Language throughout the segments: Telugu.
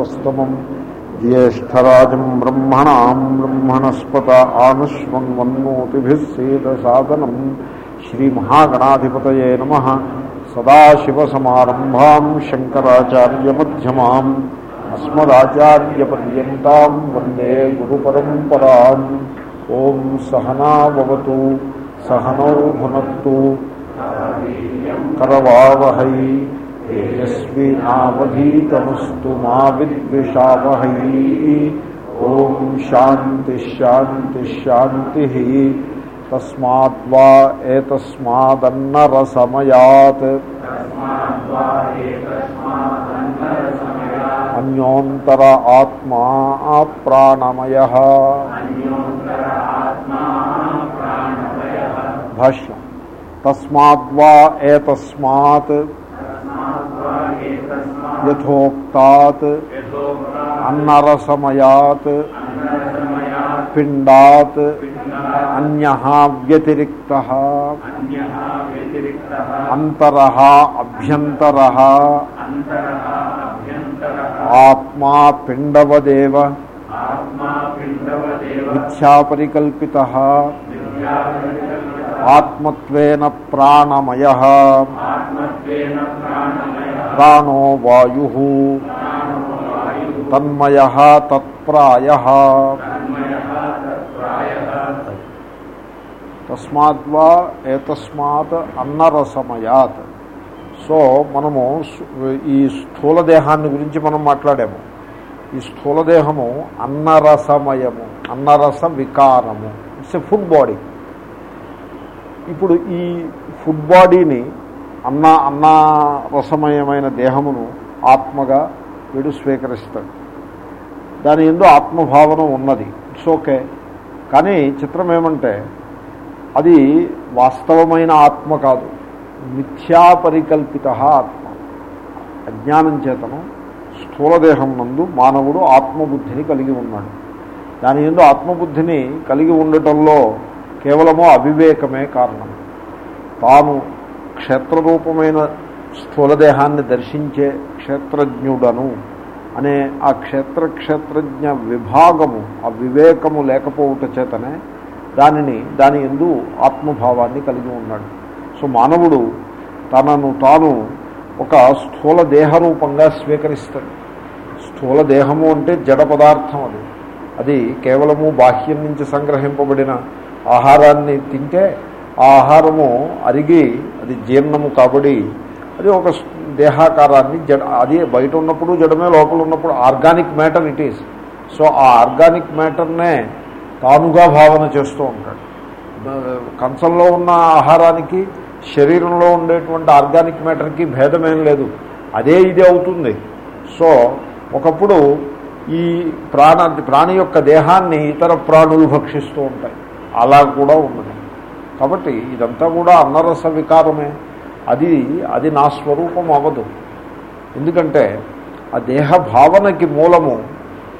वस्तमम् ज्येष्ठराजम् ब्रह्मणाम् ब्रह्मणस्पत आनुष्वन्वन्नोतिभिः सेदसादनम् श्रीमहागणाधिपतये नमः। सदाशिवसमारम्भाम् शङ्कराचार्यमध्यमाम् अस्मदाचार्यपर्यन्ताम् वंदे गुरुपरम्पराम्। ॐ सहना सहनौन सहनौ करवावहै। మా విద్విషావహై ఓం శాంతి శాంతి శాంతి తస్మాద్వా ఏతస్మాదన్నరసమయాత్ అన్యోంతర ఆత్మా ప్రాణమయ భాష్యం తస్మాద్వా ఏతస్మాత్ యథోక్తాత్ అన్నరసమయాత్ పిండాత్ అన్య వ్యతిరిక్త అంతర అభ్యంతర ఆత్మా పిండవదేవ మిథ్యాపరికల్పిత ఆత్మత్వేన ప్రాణమయ. ప్రాణో వాయు. తన్మయ తత్ప్రాయ తస్మాద్వా ఏతస్మాత్ అన్నరసమయాత్. సో మనము ఈ స్థూల దేహాన్ని గురించి మనం మాట్లాడాము. ఈ స్థూలదేహము అన్నరసమయము అన్నరస వికారము. It's a food body. ఇప్పుడు ఈ ఫుడ్ బాడీని అన్న అన్న రసమయమైన దేహమును ఆత్మగా వీడు స్వీకరిస్తాడు. దాని ఎందు ఆత్మభావన ఉన్నది. It's okay. కానీ చిత్రం ఏమంటే అది వాస్తవమైన ఆత్మ కాదు. మిథ్యాపరికల్పిత ఆత్మ. అజ్ఞానం చేతను స్థూలదేహం నందు మానవుడు ఆత్మబుద్ధిని కలిగి ఉన్నాడు. దాని ఎందు ఆత్మబుద్ధిని కలిగి ఉండటంలో కేవలము అవివేకమే కారణం. తాను క్షేత్రరూపమైన స్థూలదేహాన్ని దర్శించే క్షేత్రజ్ఞుడను అనే ఆ క్షేత్ర క్షేత్రజ్ఞ విభాగము ఆ వివేకము లేకపోవట చేతనే దానిని దాని ఎందు ఆత్మభావాన్ని కలిగి ఉన్నాడు. సో మానవుడు తనను తాను ఒక స్థూల దేహరూపంగా స్వీకరిస్తాడు. స్థూల దేహము అంటే జడ పదార్థం అది. అది కేవలము బాహ్యం నుంచి సంగ్రహింపబడిన ఆహారాన్ని తింటే ఆ ఆహారము అరిగి అది జీర్ణము కాబడి అది ఒక దేహాకారాన్ని జడ అది బయట ఉన్నప్పుడు జడమే లోపల ఉన్నప్పుడు organic matter it is. So ఆ ఆర్గానిక్ మ్యాటర్నే తానుగా భావన చేస్తూ ఉంటాడు. కంచంలో ఉన్న ఆహారానికి శరీరంలో ఉండేటువంటి ఆర్గానిక్ మ్యాటర్కి భేదమేం లేదు. అదే ఇది అవుతుంది. సో ఒకప్పుడు ఈ ప్రాణ ప్రాణి యొక్క దేహాన్ని ఇతర ప్రాణులు భక్షిస్తూ ఉంటాయి. అలా కూడా ఉన్నది. కాబట్టి ఇదంతా కూడా అన్నరస వికారమే. అది అది నా స్వరూపం అవ్వదు ఎందుకంటే ఆ దేహ భావనకి మూలము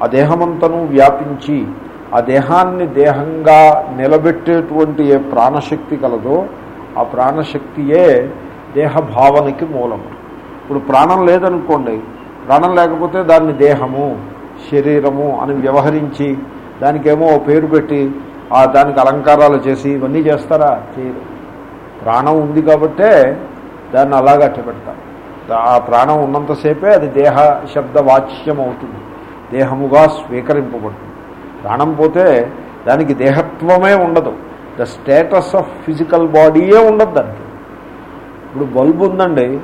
ఆ దేహమంతను వ్యాపించి ఆ దేహాన్ని దేహంగా నిలబెట్టేటువంటి ఏ ప్రాణశక్తి కలదో ఆ ప్రాణశక్తియే దేహ భావనకి మూలము. ఇప్పుడు ప్రాణం లేదనుకోండి ప్రాణం లేకపోతే దాన్ని దేహము శరీరము అని వ్యవహరించి దానికేమో పేరు పెట్టి ఆ దానికి అలంకారాలు చేసి ఇవన్నీ చేస్తారా? చేయరు. ప్రాణం ఉంది కాబట్టే దాన్ని అలాగా పెడతారు ఆ ప్రాణం ఉన్నంతసేపే అది దేహ శబ్ద వాచ్యం అవుతుంది. దేహముగా స్వీకరింపబడుతుంది. ప్రాణం పోతే దానికి దేహత్వమే ఉండదు. ద స్టేటస్ ఆఫ్ ఫిజికల్ బాడీయే ఉండదు దానికి. ఇప్పుడు బల్బు ఉందండి.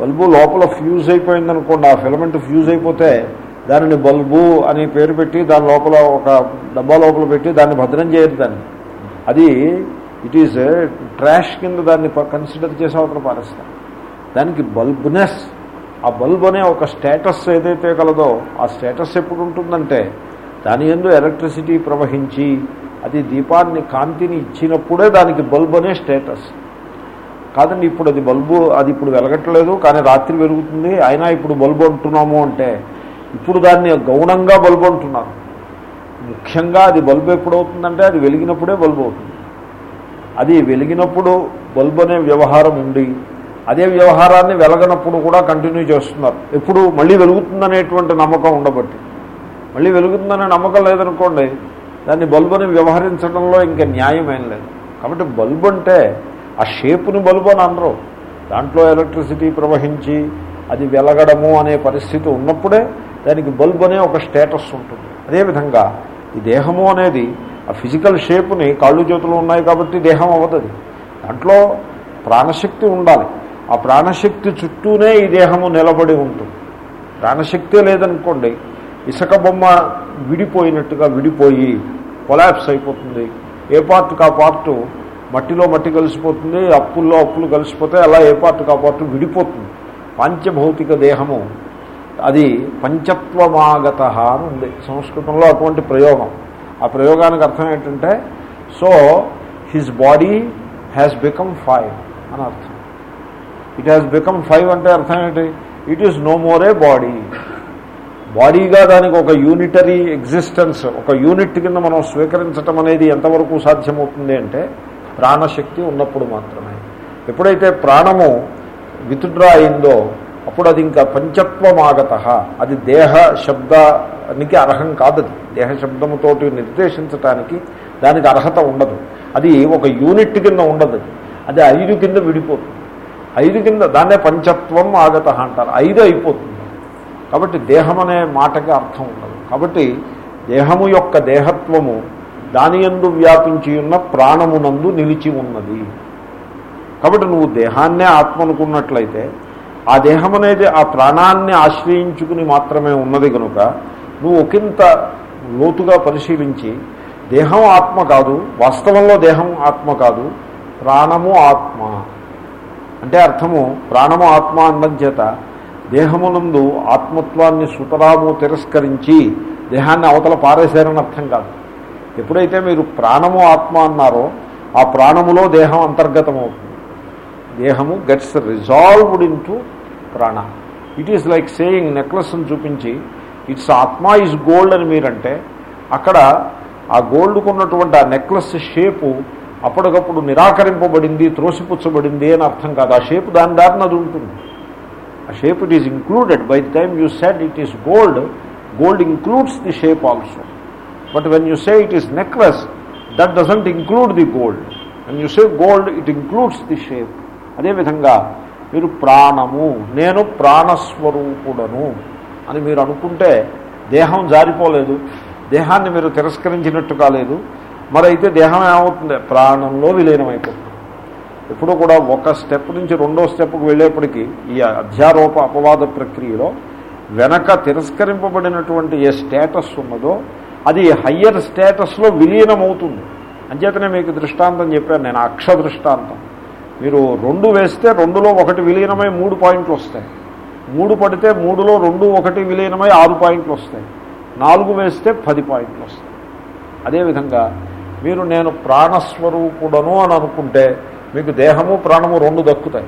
బల్బు లోపల ఫ్యూజ్ అయిపోయిందనుకోండి ఆ ఫిలమెంట్ ఫ్యూజ్ అయిపోతే దానిని బల్బు అని పేరు పెట్టి దాని లోపల ఒక డబ్బా లోపల పెట్టి దాన్ని భద్రం చేయరు దాన్ని. అది ఇట్ ఈజ్ ట్రాష్ కింద దాన్ని కన్సిడర్ చేసి అవతల పారేస్తాం. దానికి బల్బ్నెస్ ఆ బల్బ్ అనే ఒక స్టేటస్ ఏదైతే కలదో ఆ స్టేటస్ ఎప్పుడు ఉంటుందంటే దాని ఎందు ఎలక్ట్రిసిటీ ప్రవహించి అది దీపాన్ని కాంతిని ఇచ్చినప్పుడే దానికి బల్బ్ అనే స్టేటస్ కాదండి ఇప్పుడు అది బల్బు అది ఇప్పుడు వెలగట్లేదు కానీ రాత్రి వెలుగుతుంది అయినా ఇప్పుడు బల్బు అంటున్నాము అంటే ఇప్పుడు దాన్ని గౌణంగా బల్బు అంటున్నారు. ముఖ్యంగా అది బల్బు ఎప్పుడవుతుందంటే అది వెలిగినప్పుడే బల్బు అవుతుంది. అది వెలిగినప్పుడు బల్బు అనే వ్యవహారం ఉండి అదే వ్యవహారాన్ని వెలగనప్పుడు కూడా కంటిన్యూ చేస్తున్నారు. ఎప్పుడు మళ్ళీ వెలుగుతుందనేటువంటి నమ్మకం ఉండబట్టి. మళ్ళీ వెలుగుతుందనే నమ్మకం లేదనుకోండి దాన్ని బల్బుని వ్యవహరించడంలో ఇంకా న్యాయమేం లేదు. కాబట్టి బల్బు అంటే ఆ షేపుని బల్బు అని అనరు. దాంట్లో ఎలక్ట్రిసిటీ ప్రవహించి అది వెలగడము అనే పరిస్థితి ఉన్నప్పుడే దానికి బల్బు అనే ఒక స్టేటస్ ఉంటుంది. అదేవిధంగా ఈ దేహము అనేది ఆ ఫిజికల్ షేప్ని కాళ్ళు చేతులు ఉన్నాయి కాబట్టి దేహం అవ్వదు దాంట్లో ప్రాణశక్తి ఉండాలి. ఆ ప్రాణశక్తి చుట్టూనే ఈ దేహము నిలబడి ఉంటుంది. ప్రాణశక్తే లేదనుకోండి ఇసుక బొమ్మ విడిపోయినట్టుగా విడిపోయి కొలాప్స్ అయిపోతుంది. ఏ పార్ట్కి ఆ పార్టు మట్టిలో మట్టి కలిసిపోతుంది అప్పుల్లో అప్పులు కలిసిపోతే అలా ఏ పార్ట్కి ఆ పార్టు విడిపోతుంది. పాంచభౌతిక దేహము అది పంచత్వమాగత అని ఉంది. సంస్కృతంలో అటువంటి ప్రయోగం. ఆ ప్రయోగానికి అర్థం ఏంటంటే so his body has become five అని అర్థం. ఇట్ హ్యాస్ బికమ్ ఫైవ్ అంటే అర్థం ఏంటి? It is no more a body బాడీగా దానికి ఒక యూనిటరీ ఎగ్జిస్టెన్స్ ఒక యూనిట్ కింద మనం స్వీకరించటం అనేది ఎంతవరకు సాధ్యమవుతుంది అంటే ప్రాణశక్తి ఉన్నప్పుడు మాత్రమే. ఎప్పుడైతే ప్రాణము విత్డ్రా అయిందో అప్పుడు అది ఇంకా పంచత్వమాగత. అది దేహ శబ్దానికి అర్హం కాదది. దేహ శబ్దముతోటి నిర్దేశించటానికి దానికి అర్హత ఉండదు. అది ఒక యూనిట్ కింద ఉండదు. అది ఐదు కింద విడిపోతుంది. ఐదు కింద దాన్నే పంచత్వం ఆగత అంటారు. ఐదు అయిపోతుంది. కాబట్టి దేహం అనే మాటకి అర్థం ఉండదు. కాబట్టి దేహము యొక్క దేహత్వము దాని యందు వ్యాపించి ఉన్న ప్రాణమునందు నిలిచి ఉన్నది. కాబట్టి నువ్వు దేహాన్నే ఆత్మ అనుకున్నట్లయితే ఆ దేహం అనేది ఆ ప్రాణాన్ని ఆశ్రయించుకుని మాత్రమే ఉన్నది కనుక నువ్వు ఒకంత లోతుగా పరిశీలించి దేహం ఆత్మ కాదు వాస్తవంలో దేహం ఆత్మ కాదు ప్రాణము ఆత్మ. అంటే అర్థము ప్రాణము ఆత్మ అన్నది చేత దేహమునందు ఆత్మత్వాన్ని సుతరాము తిరస్కరించి దేహాన్ని అవతల పారేశారని అర్థం కాదు. ఎప్పుడైతే మీరు ప్రాణము ఆత్మ అన్నారో ఆ ప్రాణములో దేహం అంతర్గతం అవుతుంది దేహము gets resolved into prana. It is like saying నెక్లెస్ని చూపించి ఇట్స్ ఆత్మ ఈజ్ గోల్డ్ అని మీరంటే అక్కడ ఆ గోల్డ్కు ఉన్నటువంటి ఆ నెక్లెస్ షేపు అప్పటికప్పుడు నిరాకరింపబడింది త్రోసిపుచ్చబడింది అని అర్థం కాదు. ఆ షేప్ దాని దారిన అది ఉంటుంది. ఆ shape it is included by the time you said it is gold gold includes the shape also but when you say it is necklace that doesn't include the gold when you say gold it includes the shape అదేవిధంగా మీరు ప్రాణము నేను ప్రాణస్వరూపుడను అని మీరు అనుకుంటే దేహం జారిపోలేదు. దేహాన్ని మీరు తిరస్కరించినట్టు కాలేదు. మరైతే దేహం ఏమవుతుంది? ప్రాణంలో విలీనమైపోతుంది. ఎప్పుడూ కూడా ఒక స్టెప్ నుంచి రెండో స్టెప్కి వెళ్ళేప్పటికీ ఈ అధ్యారోప అపవాద ప్రక్రియలో వెనక తిరస్కరింపబడినటువంటి ఏ స్టేటస్ ఉన్నదో అది హయ్యర్ స్టేటస్లో విలీనమవుతుంది. అంచేతనే మీకు దృష్టాంతం చెప్పాను నేను అక్ష దృష్టాంతం. మీరు రెండు వేస్తే రెండులో ఒకటి విలీనమై మూడు పాయింట్లు వస్తాయి. మూడు పడితే మూడులో రెండు ఒకటి విలీనమై ఆరు పాయింట్లు వస్తాయి. నాలుగు వేస్తే పది పాయింట్లు వస్తాయి. అదేవిధంగా మీరు నేను ప్రాణస్వరూపుడను అని అనుకుంటే మీకు దేహము ప్రాణము రెండు దక్కుతాయి.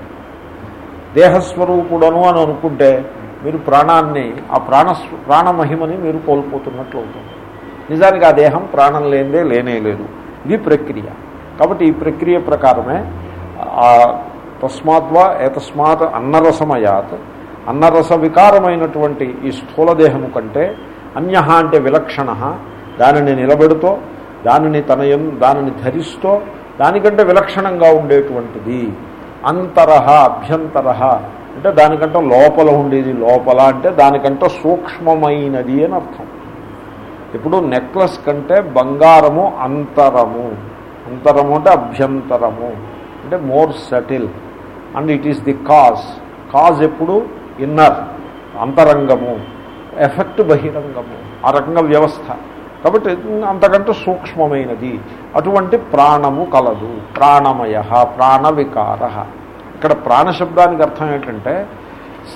దేహస్వరూపుడను అని అనుకుంటే మీరు ప్రాణాన్ని ఆ ప్రాణ ప్రాణమహిమని మీరు కోల్పోతున్నట్లు అవుతుంది. నిజానికి ఆ దేహం ప్రాణం లేనిదే లేనే లేదు. ఇది ప్రక్రియ. కాబట్టి ఈ ప్రక్రియ ప్రకారమే తస్మాత్వా ఏతస్మాత్ అన్నరసమయాత్. అన్నరస వికారమైనటువంటి ఈ స్థూలదేహము కంటే అన్య అంటే విలక్షణ. దానిని నిలబెడుతో దానిని తనయం దానిని ధరిస్తూ దానికంటే విలక్షణంగా ఉండేటువంటిది. అంతరహ అభ్యంతర. అంటే దానికంటే లోపల ఉండేది లోపల అంటే దానికంటే సూక్ష్మమైనది అని అర్థం. ఇప్పుడు నెక్లెస్ కంటే బంగారము అంతరము. అంతరము అంటే అభ్యంతరము. అంటే more subtle and it is the cause cause ఎప్పుడు? ఇన్నర్ అంతరంగము. ఎఫెక్ట్ బహిరంగము. ఆ రకంగా వ్యవస్థ. కాబట్టి అంతకంటే సూక్ష్మమైనది. అటువంటి ప్రాణము కలదు. ప్రాణమయ ప్రాణ వికార ఇక్కడ ప్రాణశబ్దానికి అర్థం ఏంటంటే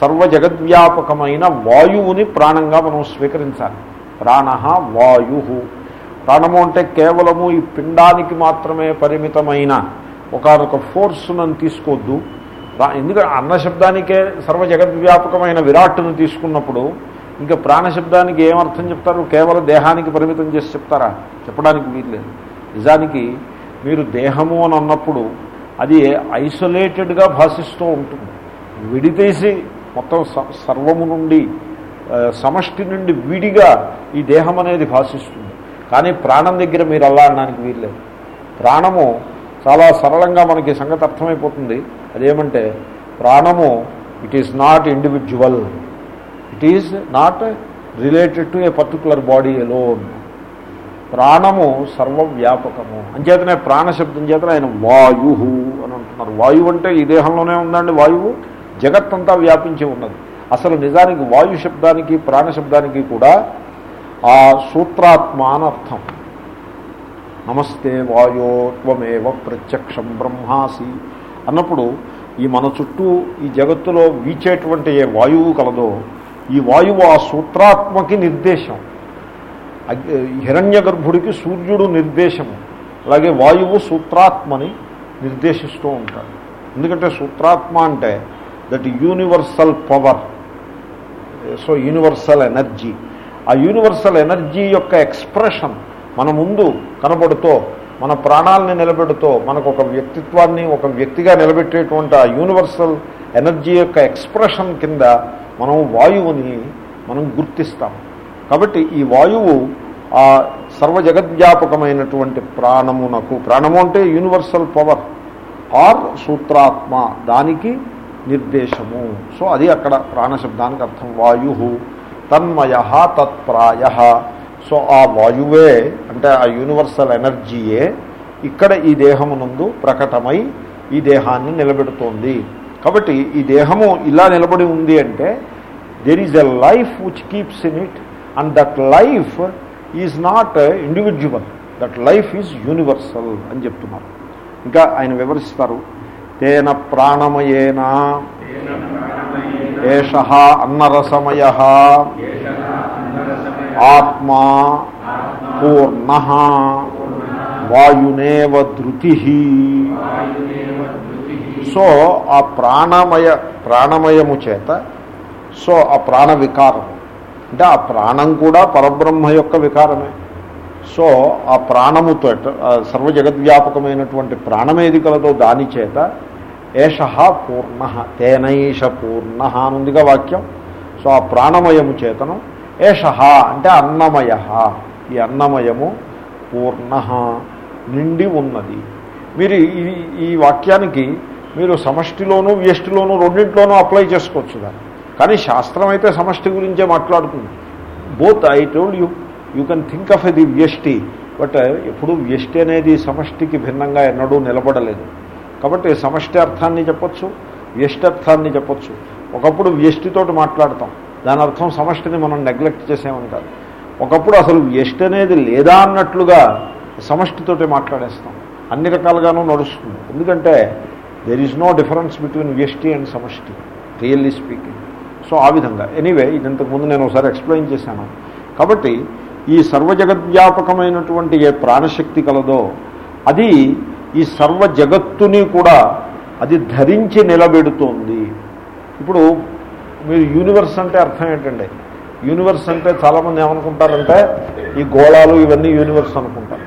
సర్వ జగద్వ్యాపకమైన వాయువుని ప్రాణంగా మనం స్వీకరించాలి. ప్రాణ వాయు. ప్రాణము అంటే కేవలము ఈ పిండానికి మాత్రమే పరిమితమైన ఒకనొక ఫోర్స్ను తీసుకోవద్దు ఎందుకంటే అన్న శబ్దానికే సర్వ జగద్వ్యాపకమైన విరాట్ను తీసుకున్నప్పుడు ఇంకా ప్రాణశబ్దానికి ఏమర్థం చెప్తారు? కేవలం దేహానికి పరిమితం చేసి చెప్తారా? చెప్పడానికి వీల్లేదు. నిజానికి మీరు దేహము అని అన్నప్పుడు అది ఐసోలేటెడ్గా భాషిస్తూ ఉంటుంది. విడితీసి మొత్తం స- సర్వము నుండి సమష్టి నుండి విడిగా ఈ దేహం అనేది భాషిస్తుంది. కానీ ప్రాణం దగ్గర మీరు అలా అనడానికి వీల్లేదు. ప్రాణము చాలా సరళంగా మనకి సంగతి అర్థమైపోతుంది. అదేమంటే ప్రాణము it is not individual it is not related to a particular body alone ప్రాణము సర్వవ్యాపకము. అంచేతనే ప్రాణశబ్దం చేతనే ఆయన వాయు అని అంటున్నారు. వాయువు అంటే ఈ దేహంలోనే ఉందండి వాయువు? జగత్తంతా వ్యాపించి ఉన్నది. అసలు నిజానికి వాయు శబ్దానికి ప్రాణశబ్దానికి కూడా ఆ సూత్రాత్మ అని అర్థం. నమస్తే వాయో త్వమేవ ప్రత్యక్షం బ్రహ్మాసి అన్నప్పుడు ఈ మన చుట్టూ ఈ జగత్తులో వీచేటువంటి ఏ వాయువు కలదో ఈ వాయువు ఆ సూత్రాత్మకి నిర్దేశం. హిరణ్య గర్భుడికి సూర్యుడు నిర్దేశము. అలాగే వాయువు సూత్రాత్మని నిర్దేశిస్తూ ఉంటాడు. ఎందుకంటే సూత్రాత్మ అంటే that universal power so universal energy ఆ యూనివర్సల్ ఎనర్జీ యొక్క ఎక్స్ప్రెషన్ మన ముందు కనబడుతూ మన ప్రాణాలని నిలబెడుతూ మనకు ఒక వ్యక్తిత్వాన్ని ఒక వ్యక్తిగా నిలబెట్టేటువంటి ఆ యూనివర్సల్ ఎనర్జీ యొక్క ఎక్స్ప్రెషన్ కింద మనం వాయువుని మనం గుర్తిస్తాం. కాబట్టి ఈ వాయువు ఆ సర్వ జగద్వ్యాపకమైనటువంటి ప్రాణమునకు ప్రాణము అంటే యూనివర్సల్ పవర్ ఆర్ సూత్రాత్మ దానికి నిర్దేశము. సో అది అక్కడ ప్రాణశబ్దానికి అర్థం. వాయు తన్మయ తత్ప్రాయ. సో ఆ వాయువే అంటే ఆ యూనివర్సల్ ఎనర్జీయే ఇక్కడ ఈ దేహమునందు ప్రకటమై ఈ దేహాన్ని నిలబెడుతోంది. కాబట్టి ఈ దేహము ఇలా నిలబడి ఉంది అంటే there is a life which keeps in it and that life is not individual that life is universal అని చెప్తున్నారు. ఇంకా ఆయన వివరిస్తారు. తేన ప్రాణమయేన? ఏష అన్నరసమయ? ఆత్మా పూర్ణ వాయునేవ ధృతి సో ఆ ప్రాణమయ ప్రాణమయము చేత సో ఆ ప్రాణ వికారము. అంటే ఆ ప్రాణం కూడా పరబ్రహ్మ యొక్క వికారమే. సో ఆ ప్రాణముతో సర్వ జగద్వ్యాపకమైనటువంటి ప్రాణమేది కలదో దాని చేత ఏష పూర్ణ తేనైష పూర్ణ అనుందిగా వాక్యం. సో ఆ ప్రాణమయము చేతను ఏష అంటే అన్నమయ. ఈ అన్నమయము పూర్ణ నిండి ఉన్నది. మీరు ఈ ఈ వాక్యానికి మీరు సమష్టిలోనూ వ్యష్టిలోనూ రెండింటిలోనూ అప్లై చేసుకోవచ్చు దాన్ని. కానీ శాస్త్రం అయితే సమష్టి గురించే మాట్లాడుతుంది. Both I told you you can think of the వ్యష్టి బట్ ఎప్పుడు వ్యష్టి అనేది సమష్టికి భిన్నంగా ఎన్నడూ నిలబడలేదు. కాబట్టి సమష్టి అర్థాన్ని చెప్పొచ్చు వ్యష్టి అర్థాన్ని చెప్పొచ్చు. ఒకప్పుడు వ్యష్టితోటి మాట్లాడతాం. దాని అర్థం సమష్టిని మనం నెగ్లెక్ట్ చేసామని కాదు. ఒకప్పుడు అసలు ఎస్ట్ అనేది లేదా అన్నట్లుగా సమష్టితోటి మాట్లాడేస్తాం. అన్ని రకాలుగానూ నడుస్తుంది. ఎందుకంటే there is no difference between వ్యష్టి అండ్ సమష్టి రియల్లీ స్పీకింగ్ సో ఆ విధంగా. ఎనీవే ఇది ఇంతకుముందు నేను ఒకసారి ఎక్స్ప్లెయిన్ చేశాను. కాబట్టి ఈ సర్వజగద్వ్యాపకమైనటువంటి ఏ ప్రాణశక్తి కలదో అది ఈ సర్వ జగత్తుని కూడా అది ధరించి నిలబెడుతోంది. ఇప్పుడు మీరు యూనివర్స్ అంటే అర్థం ఏంటండి? యూనివర్స్ అంటే చాలామంది ఏమనుకుంటారంటే ఈ గోళాలు ఇవన్నీ యూనివర్స్ అనుకుంటారు.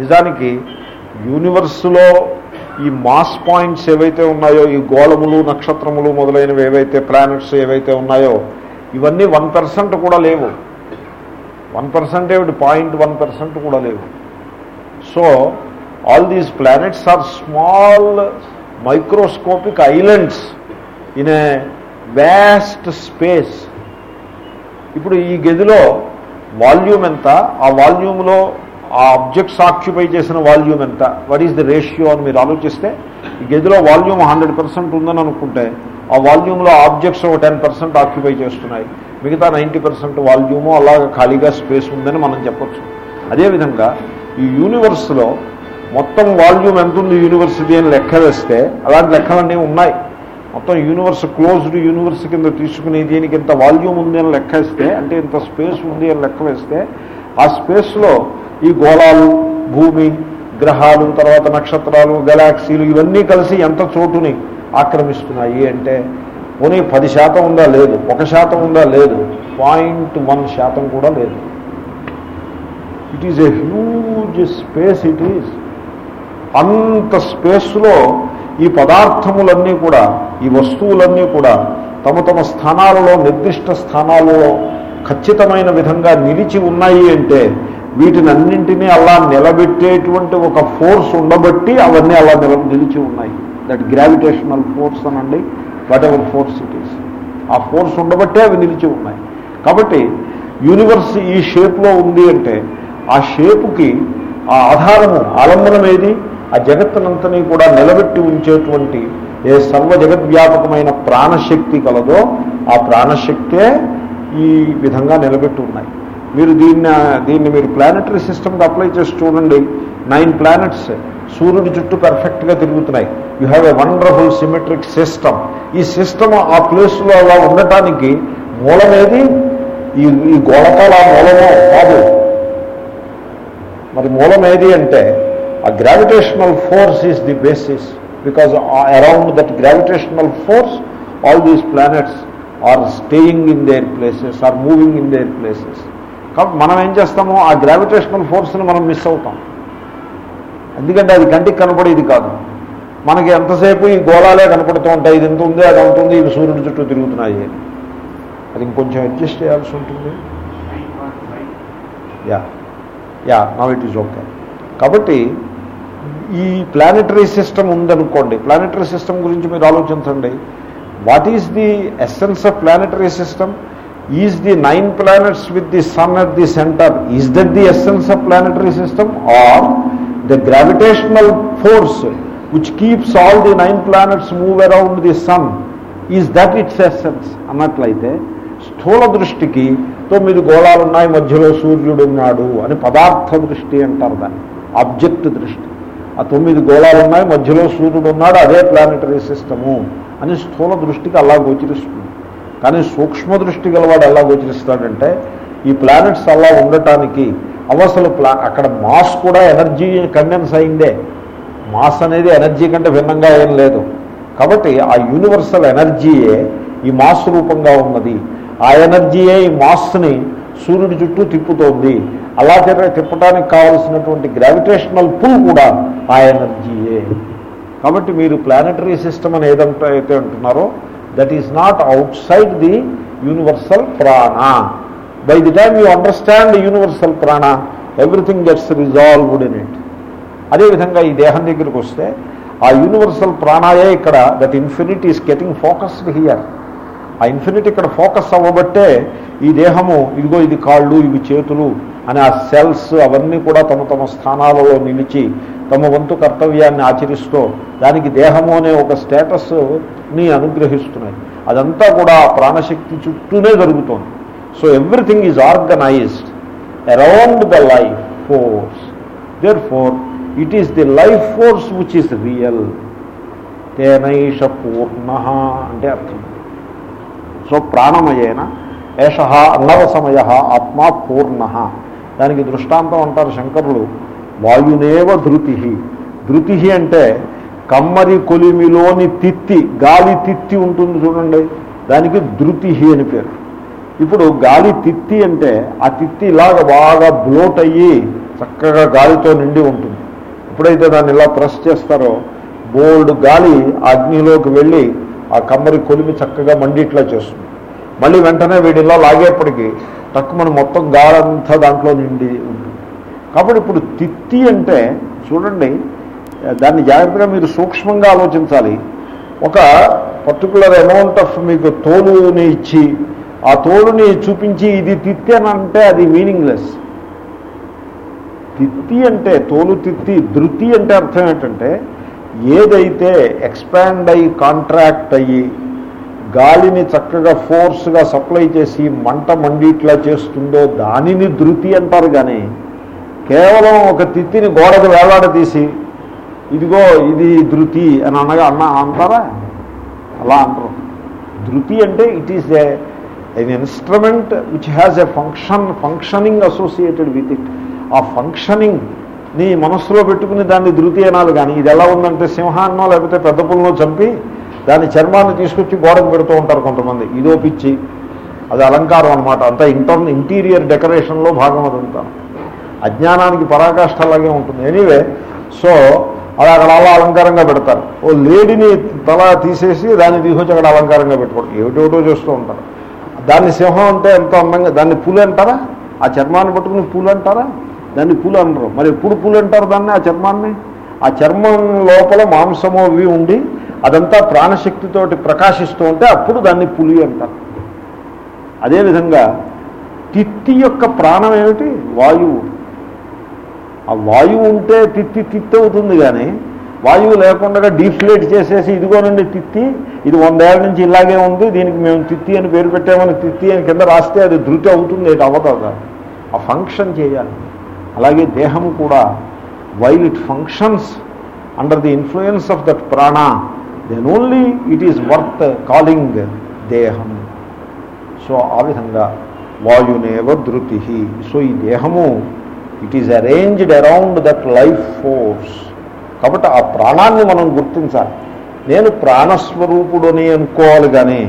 నిజానికి యూనివర్స్లో ఈ మాస్ పాయింట్స్ ఏవైతే ఉన్నాయో ఈ గోళములు నక్షత్రములు మొదలైనవి ఏవైతే ప్లానెట్స్ ఏవైతే ఉన్నాయో ఇవన్నీ వన్ పర్సెంట్ కూడా లేవు. వన్ పర్సెంట్ ఏమిటి? పాయింట్ వన్ పర్సెంట్ కూడా లేవు. So all these planets are small microscopic islands in a vast space ఇప్పుడు ఈ గదిలో వాల్యూమ్ ఎంత? ఆ వాల్యూమ్లో ఆ ఆబ్జెక్ట్స్ ఆక్యుపై చేసిన వాల్యూమ్ ఎంత? వాట్ ఈస్ ద రేషియో అని మీరు ఆలోచిస్తే ఈ గదిలో వాల్యూమ్ హండ్రెడ్ పర్సెంట్ ఉందని అనుకుంటే ఆ వాల్యూమ్లో ఆబ్జెక్ట్స్ ఒక టెన్ పర్సెంట్ ఆక్యుపై చేస్తున్నాయి. మిగతా నైంటీ పర్సెంట్ వాల్యూము అలాగ ఖాళీగా స్పేస్ ఉందని మనం చెప్పచ్చు. అదేవిధంగా ఈ యూనివర్స్లో మొత్తం వాల్యూమ్ ఎంత ఉంది? యూనివర్సిటీ అని లెక్క వేస్తే అలాంటి లెక్కలన్నీ ఉన్నాయి. మొత్తం యూనివర్స్ క్లోజ్డ్ యూనివర్స్ కింద తీసుకుని దీనికి ఇంత వాల్యూమ్ ఉంది అని లెక్క వేస్తే అంటే ఇంత స్పేస్ ఉంది అని లెక్క వేస్తే ఆ స్పేస్లో ఈ గోళాలు భూమి గ్రహాలు తర్వాత నక్షత్రాలు గెలాక్సీలు ఇవన్నీ కలిసి ఎంత చోటుని ఆక్రమిస్తున్నాయి అంటే పోనీ పది శాతం ఉందా? లేదు. ఒక శాతం ఉందా? లేదు. పాయింట్ వన్ శాతం కూడా లేదు. It is a huge space it is అంత స్పేస్లో ఈ పదార్థములన్నీ కూడా ఈ వస్తువులన్నీ కూడా తమ తమ స్థానాలలో నిర్దిష్ట స్థానాలలో ఖచ్చితమైన విధంగా నిలిచి ఉన్నాయి అంటే వీటిని అన్నింటినీ అలా నిలబెట్టేటువంటి ఒక ఫోర్స్ ఉండబట్టి అవన్నీ అలా నిల నిలిచి ఉన్నాయి. దట్ గ్రావిటేషనల్ ఫోర్స్ అనండి whatever force it is ఆ ఫోర్స్ ఉండబట్టే అవి నిలిచి ఉన్నాయి. కాబట్టి యూనివర్స్ ఈ షేప్లో ఉంది అంటే ఆ షేపుకి ఆ ఆధారము ఆలంబనం ఏది? ఆ జగత్తునంతని కూడా నిలబెట్టి ఉంచేటువంటి ఏ సర్వ జగద్వ్యాపకమైన ప్రాణశక్తి కలదో ఆ ప్రాణశక్తే ఈ విధంగా నిలబెట్టి ఉన్నాయి. మీరు దీన్ని దీన్ని మీరు ప్లానటరీ సిస్టమ్కి అప్లై చేసి చూడండి. నైన్ ప్లానెట్స్ సూర్యుడి చుట్టూ పర్ఫెక్ట్గా తిరుగుతున్నాయి. You have a wonderful symmetric system ఈ సిస్టమ్ ఆ ప్లేస్లో అలా ఉండటానికి మూలమేది ఈ ఈ గోళకాల మూలమో కాదు. మరి మూలం ఏది అంటే ఆ gravitational force is the basis because around that gravitational force all these planets are staying in their places are moving in their places కాబట్టి మనం ఏం చేస్తాము? ఆ గ్రావిటేషనల్ ఫోర్స్ని మనం మిస్ అవుతాం. ఎందుకంటే అది కంటికి కనపడేది కాదు. మనకి ఎంతసేపు ఈ గోళాలే కనపడుతూ ఉంటాయి ఇది ఎంత ఉంది అది ఉంటుంది ఇవి సూర్యుడి చుట్టూ తిరుగుతున్నాయి అది ఇంకొంచెం అడ్జస్ట్ చేయాల్సి ఉంటుంది. Yeah yeah now it is okay కాబట్టి ఈ ప్లానెటరీ సిస్టమ్ ఉందనుకోండి ప్లానెటరీ సిస్టమ్ గురించి మీరు ఆలోచించండి. What is the essence of planetary system is the nine planets with the sun at the centre is that the essence of planetary system are the gravitational force which keeps all the nine planets move around the sun is that its essence అన్నట్లయితే స్థూల దృష్టికి తొమ్మిది గోళాలు ఉన్నాయి మధ్యలో సూర్యుడు ఉన్నాడు అని పదార్థ దృష్టి అంటారు దాన్ని ఆబ్జెక్ట్ దృష్టి. ఆ తొమ్మిది గోళాలు ఉన్నాయి మధ్యలో సూర్యుడు ఉన్నాడు అదే ప్లానెటరీ సిస్టము అని స్థూల దృష్టికి అలా గోచరిస్తుంది. కానీ సూక్ష్మ దృష్టి గలవాడు ఎలా గోచరిస్తాడంటే ఈ ప్లానెట్స్ అలా ఉండటానికి అవసలు ప్లా అక్కడ మాస్ కూడా ఎనర్జీ కండెన్స్ అయిందే. మాస్ అనేది ఎనర్జీ కంటే భిన్నంగా ఏం లేదు. కాబట్టి ఆ యూనివర్సల్ ఎనర్జీయే ఈ మాస్ రూపంగా ఉన్నది. ఆ ఎనర్జీయే ఈ మాస్ని సూర్యుడి చుట్టూ తిప్పుతోంది. అలా తిప్పడానికి కావలసినటువంటి గ్రావిటేషనల్ పుల్ కూడా ఆ ఎనర్జీయే కాబట్టి మీరు ప్లానటరీ సిస్టమ్ అని ఏదంటే అయితే అంటున్నారో that is not outside the universal prana by the time you understand universal prana everything gets resolved in it అదేవిధంగా ఈ దేహం దగ్గరికి వస్తే ఆ యూనివర్సల్ ప్రాణాయే ఇక్కడ that infinite is getting focused here ఆ ఇన్ఫినిట్ ఇక్కడ ఫోకస్ అవ్వబట్టే ఈ దేహము ఇదిగో ఇది కాళ్ళు ఇవి చేతులు అని ఆ సెల్స్ అవన్నీ కూడా తమ తమ స్థానాలలో నిలిచి తమ వంతు కర్తవ్యాన్ని ఆచరిస్తూ దానికి దేహము అనే ఒక స్టేటస్ని అనుగ్రహిస్తున్నాయి. అదంతా కూడా ప్రాణశక్తి చుట్టూనే జరుగుతోంది. So everything is organised around the life force. Therefore it is the life force which is real తేనైష పూర్ణ అంటే అర్థం. సో ప్రాణమయేన ఏష అన్నవసమయ ఆత్మ పూర్ణ. దానికి దృష్టాంతం అంటారు శంకరులు వాయునేవ ధృతి. ధృతి అంటే కమ్మరి కొలిమిలోని తిత్తి గాలి తిత్తి ఉంటుంది చూడండి. దానికి ధృతి అని పేరు. ఇప్పుడు గాలి తిత్తి అంటే ఆ తిత్తి ఇలాగ బాగా బ్లోట్ అయ్యి చక్కగా గాలితో నిండి ఉంటుంది. ఎప్పుడైతే దాన్ని ఇలా ప్రెస్ చేస్తారో బోల్డ్ గాలి అగ్నిలోకి వెళ్ళి ఆ కమ్మరి కొలిమి చక్కగా మండి ఇట్లా చేస్తుంది. మళ్ళీ వెంటనే వీడిలా లాగేప్పటికీ తక్కువ మొత్తం గాలంతా దాంట్లో నిండి ఉంటుంది. కాబట్టి ఇప్పుడు తిత్తి అంటే చూడండి దాన్ని జాగ్రత్తగా మీరు సూక్ష్మంగా ఆలోచించాలి. ఒక పర్టికులర్ అమౌంట్ ఆఫ్ మీకు తోలుని ఇచ్చి ఆ తోలుని చూపించి ఇది తిత్తి అని అంటే అది మీనింగ్లెస్. తిత్తి అంటే తోలు తిత్తి ధృతి అంటే అర్థం ఏంటంటే ఏదైతే ఎక్స్పాండ్ అయ్యి కాంట్రాక్ట్ అయ్యి గాలిని చక్కగా ఫోర్స్గా సప్లై చేసి మంట మండిట్లా చేస్తుందో దానిని ధృతి అంటారు కానీ కేవలం ఒక తిత్తిని గోడకు వేలాడదీసి ఇదిగో ఇది ధృతి అని అనగా అన్న అంటారా? అలా అంటారు. ధృతి అంటే it is a an instrument which has a function functioning associated with it ఆ ఫంక్షనింగ్ నీ మనస్సులో పెట్టుకుని దాన్ని ధృతి అనాలి కానీ ఇది ఎలా ఉందంటే సింహాన్నో లేకపోతే పెద్ద పుల్లో చంపి దాని చర్మాన్ని తీసుకొచ్చి గోడకు పెడుతూ ఉంటారు కొంతమంది. ఇదో పిచ్చి. అది అలంకారం అనమాట అంతా ఇంటర్ ఇంటీరియర్ డెకరేషన్లో భాగం అదంతా అజ్ఞానానికి పరాకాష్ట అలాగే ఉంటుంది. ఎనీవే సో అది అక్కడ అలా అలంకారంగా పెడతారు. ఓ లేడీని తల తీసేసి దాన్ని తీసుకొచ్చి అక్కడ అలంకారంగా పెట్టుకోవడం. ఏమిటేమిటో చేస్తూ ఉంటారు. దాన్ని సింహం అంటే ఎంతో అందంగా దాన్ని పూలు అంటారా? ఆ చర్మాన్ని పట్టుకుని పూలు అంటారా? దాన్ని పూలు అనరు మరి ఎప్పుడు పూలు అంటారు దాన్ని ఆ చర్మాన్ని? ఆ చర్మం లోపల మాంసము అవి ఉండి అదంతా ప్రాణశక్తితోటి ప్రకాశిస్తూ ఉంటే అప్పుడు దాన్ని పులి అంటారు. అదేవిధంగా తిత్తి యొక్క ప్రాణం ఏమిటి? వాయువు. ఆ వాయువు ఉంటే తిత్తి తిత్తి అవుతుంది కానీ వాయువు లేకుండా డీఫ్లేట్ చేసేసి ఇదిగోనండి తిత్తి ఇది వందేళ్ళ నుంచి ఇలాగే ఉంది దీనికి మేము తిత్తి అని పేరు పెట్టామని తిత్తి అని కింద రాస్తే అది ధృతి అవుతుంది అది అవ్వదు ఆ ఫంక్షన్ చేయాలి. అలాగే దేహం కూడా while it functions under the influence of that prana then only it is worth calling దేహం సో ఆ విధంగా వాయునేవ ధృతి. సో ఈ దేహము it is arranged around that life force కాబట్టి ఆ ప్రాణాన్ని మనం గుర్తించాలి. నేను ప్రాణస్వరూపుడని అనుకోవాలి కానీ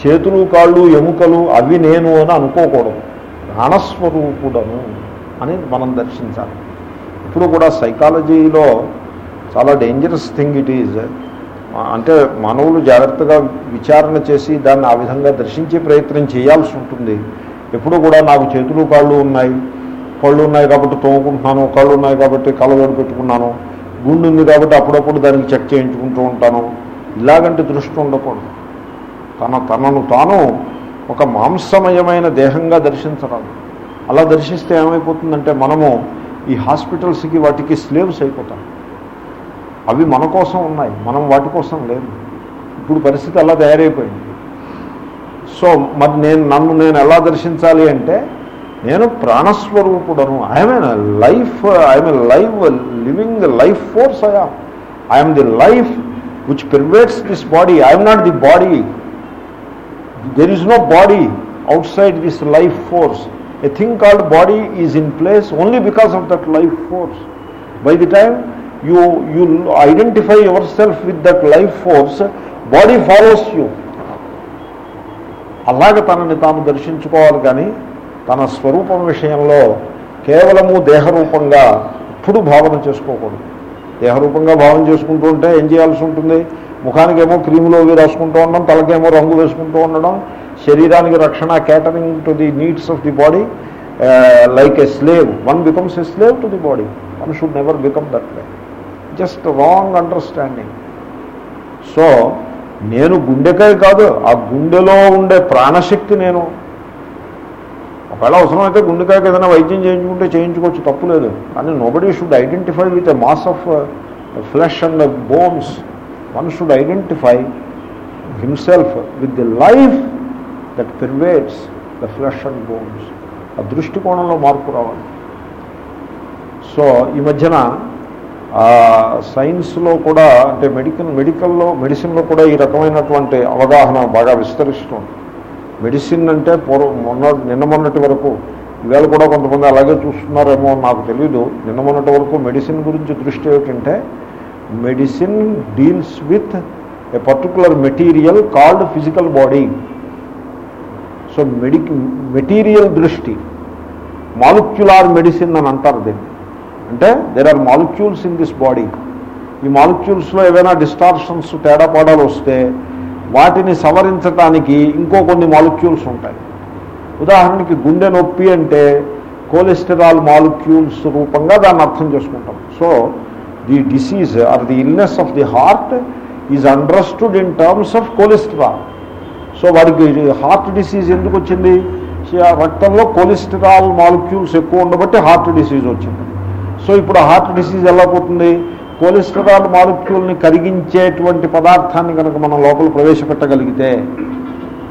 చేతులు కాళ్ళు ఎముకలు అవి నేను అని అనుకోకూడదు. ప్రాణస్వరూపుడను. అని మనం దర్శించాలి. ఇప్పుడు కూడా సైకాలజీలో చాలా డేంజరస్ థింగ్ ఇట్ ఈజ్ అంటే మానవులు జాగ్రత్తగా విచారణ చేసి దాన్ని ఆ విధంగా దర్శించే ప్రయత్నం చేయాల్సి ఉంటుంది. ఎప్పుడు కూడా నాకు చేతులు కాళ్ళు ఉన్నాయి. కళ్ళు ఉన్నాయి కాబట్టి తోముకుంటున్నాను కళ్ళు ఉన్నాయి కాబట్టి కళ్ళజోడు పెట్టుకున్నాను. గుండు ఉంది కాబట్టి అప్పుడప్పుడు దానికి చెక్ చేయించుకుంటూ ఉంటాను. ఇలాగంటి దృష్టి ఉండకూడదు. తన తనను తాను ఒక మాంసమయమైన దేహంగా దర్శించరాదు. అలా దర్శిస్తే ఏమైపోతుందంటే మనము ఈ హాస్పిటల్స్కి వాటికి స్లేవ్స్ అయిపోతాం. అవి మన కోసం ఉన్నాయి మనం వాటి కోసం లేదు ఇప్పుడు పరిస్థితి అలా తయారైపోయింది. సో మరి నేను నన్ను నేను ఎలా దర్శించాలి అంటే నేను ప్రాణస్వరూపుడను. I'm life I'm live living life force I I'm the life which pervades this body I'm not the body there is no body outside this life force a thing body is in place only only of that life force force by time you you identify yourself with that life force body follows you అలాగే తనని తాను దర్శించుకోవాలి కానీ తన స్వరూపం విషయంలో కేవలము దేహరూపంగా ఇప్పుడు భావన చేసుకోకూడదు దేహరూపంగా భావన చేసుకుంటూ ఉంటే ఏం చేయాల్సి ఉంటుంది ముఖానికేమో క్రీములు అవి రాసుకుంటూ ఉండడం తలకేమో రంగు వేసుకుంటూ ఉండడం శరీరానికి రక్షణ catering to the needs of the body like a slave one becomes a slave to the body one should never become that way just wrong understanding so నేను గుండెకాయ కాదు ఆ గుండెలో ఉండే ప్రాణశక్తి నేను. ఒకవేళ అవసరమైతే గుండెకాయకి ఏదైనా వైద్యం చేయించుకుంటే చేయించుకోవచ్చు తప్పు లేదు. కానీ nobody should identify with a mass of flesh and bones one should identify himself with the life that pervades the flesh and bones ఆ దృష్టికోణంలో మార్పు రావాలి. సో ఈ మధ్యన సైన్స్లో కూడా అంటే మెడికల్ మెడికల్లో మెడిసిన్లో కూడా ఈ రకమైనటువంటి అవగాహన బాగా విస్తరిస్తుంది. మెడిసిన్ అంటే పూర్వం మొన్న నిన్న మొన్నటి వరకు ఇవాళ కూడా కొంతమంది అలాగే చూస్తున్నారేమో నాకు తెలీదు. నిన్న మొన్నటి వరకు మెడిసిన్ గురించి దృష్టి ఏమిటంటే medicine deals with a particular material called physical body. So medic material దృష్టి. మాలిక్యులార్ మెడిసిన్ అని అంటారు దీన్ని. అంటే there are molecules in this body ఈ మాలిక్యూల్స్లో ఏవైనా డిస్టార్షన్స్ తేడాపాడాలు వస్తే వాటిని సవరించడానికి ఇంకో కొన్ని మాలిక్యూల్స్ ఉంటాయి. ఉదాహరణకి గుండె నొప్పి అంటే కొలెస్టరాల్ మాలిక్యూల్స్ రూపంగా దాన్ని అర్థం చేసుకుంటాం. So the disease or the illness of the heart is understood in terms of cholesterol so వాడికి హార్ట్ డిసీజ్ ఎందుకు వచ్చింది? రక్తంలో కొలెస్ట్రాల్ మాలిక్యూల్స్ ఎక్కువ ఉండబట్టి హార్ట్ డిసీజ్ వచ్చింది. సో ఇప్పుడు హార్ట్ డిసీజ్ ఎలా పోతుంది? కొలెస్ట్రాల్ మాలిక్యూల్ని కరిగించేటువంటి పదార్థాన్ని కనుక మనం లోపల ప్రవేశపెట్టగలిగితే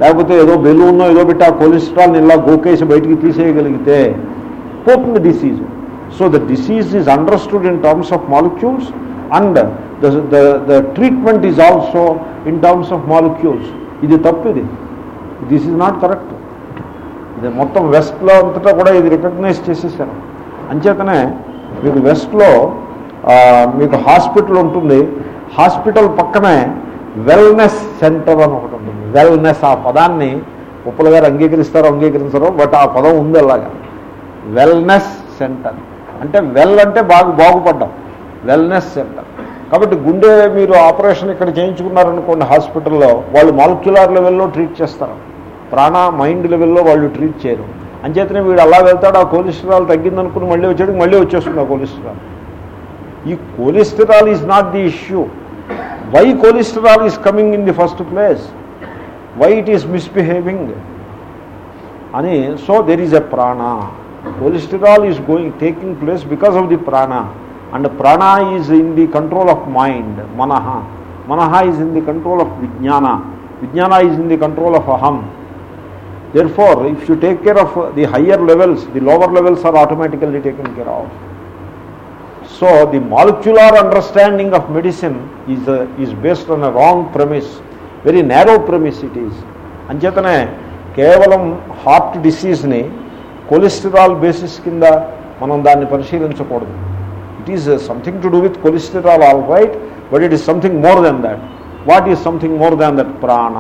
లేకపోతే ఏదో బెలూన్నో ఏదో పెట్టి ఆ కొలెస్ట్రాల్ని ఇలా గోకేసి బయటికి తీసేయగలిగితే పోతుంది disease. So the disease is understood in terms of molecules and the the treatment is also in terms of molecules. ఇది తప్పు ఇది. దిస్ ఈజ్ నాట్ కరెక్ట్ ఇది మొత్తం వెస్ట్లో అంతటా కూడా ఇది రికగ్నైజ్ చేసేసారు అంచేతనే మీకు వెస్ట్లో మీకు హాస్పిటల్ ఉంటుంది. హాస్పిటల్ పక్కనే వెల్నెస్ సెంటర్ అని ఒకటి ఉంటుంది. వెల్నెస్ ఆ పదాన్ని ఉప్పుల గారు అంగీకరిస్తారో అంగీకరించారో బట్ ఆ పదం ఉంది అలాగా. వెల్నెస్ సెంటర్ అంటే వెల్ అంటే బాగు బాగుపడ్డాం. వెల్నెస్ సెంటర్ కాబట్టి గుండె మీరు ఆపరేషన్ ఇక్కడ చేయించుకున్నారనుకోండి హాస్పిటల్లో వాళ్ళు మాలిక్యులర్ లెవెల్లో ట్రీట్ చేస్తారు. ప్రాణ మైండ్ లెవెల్లో వాళ్ళు ట్రీట్ చేయరు. అంచేతనే వీడు అలా వెళ్తాడు ఆ కొలెస్ట్రాల్ తగ్గిందనుకుని మళ్ళీ వచ్చాడు మళ్ళీ వచ్చేస్తుంది ఆ కొలెస్ట్రాల్. ఈ cholesterol is not the issue why cholesterol is coming in the first place why it is misbehaving అని so there is a prana cholesterol is going taking place because of the prana and prana is in the control of mind మనహ మనహ is in the control of విజ్ఞాన. విజ్ఞాన is in the control of అహం. Therefore if you take care of the higher levels the lower levels are automatically taken care of so the molecular understanding of medicine is is based on a wrong premise very narrow premise it is అంచేతనే కేవలం హార్ట్ డిసీజ్ని కొలెస్ట్రాల్ బేసిస్ కింద మనం దాన్ని పరిశీలించకూడదు. It is something to do with cholesterol all right but it is something more than that what is something more than that prana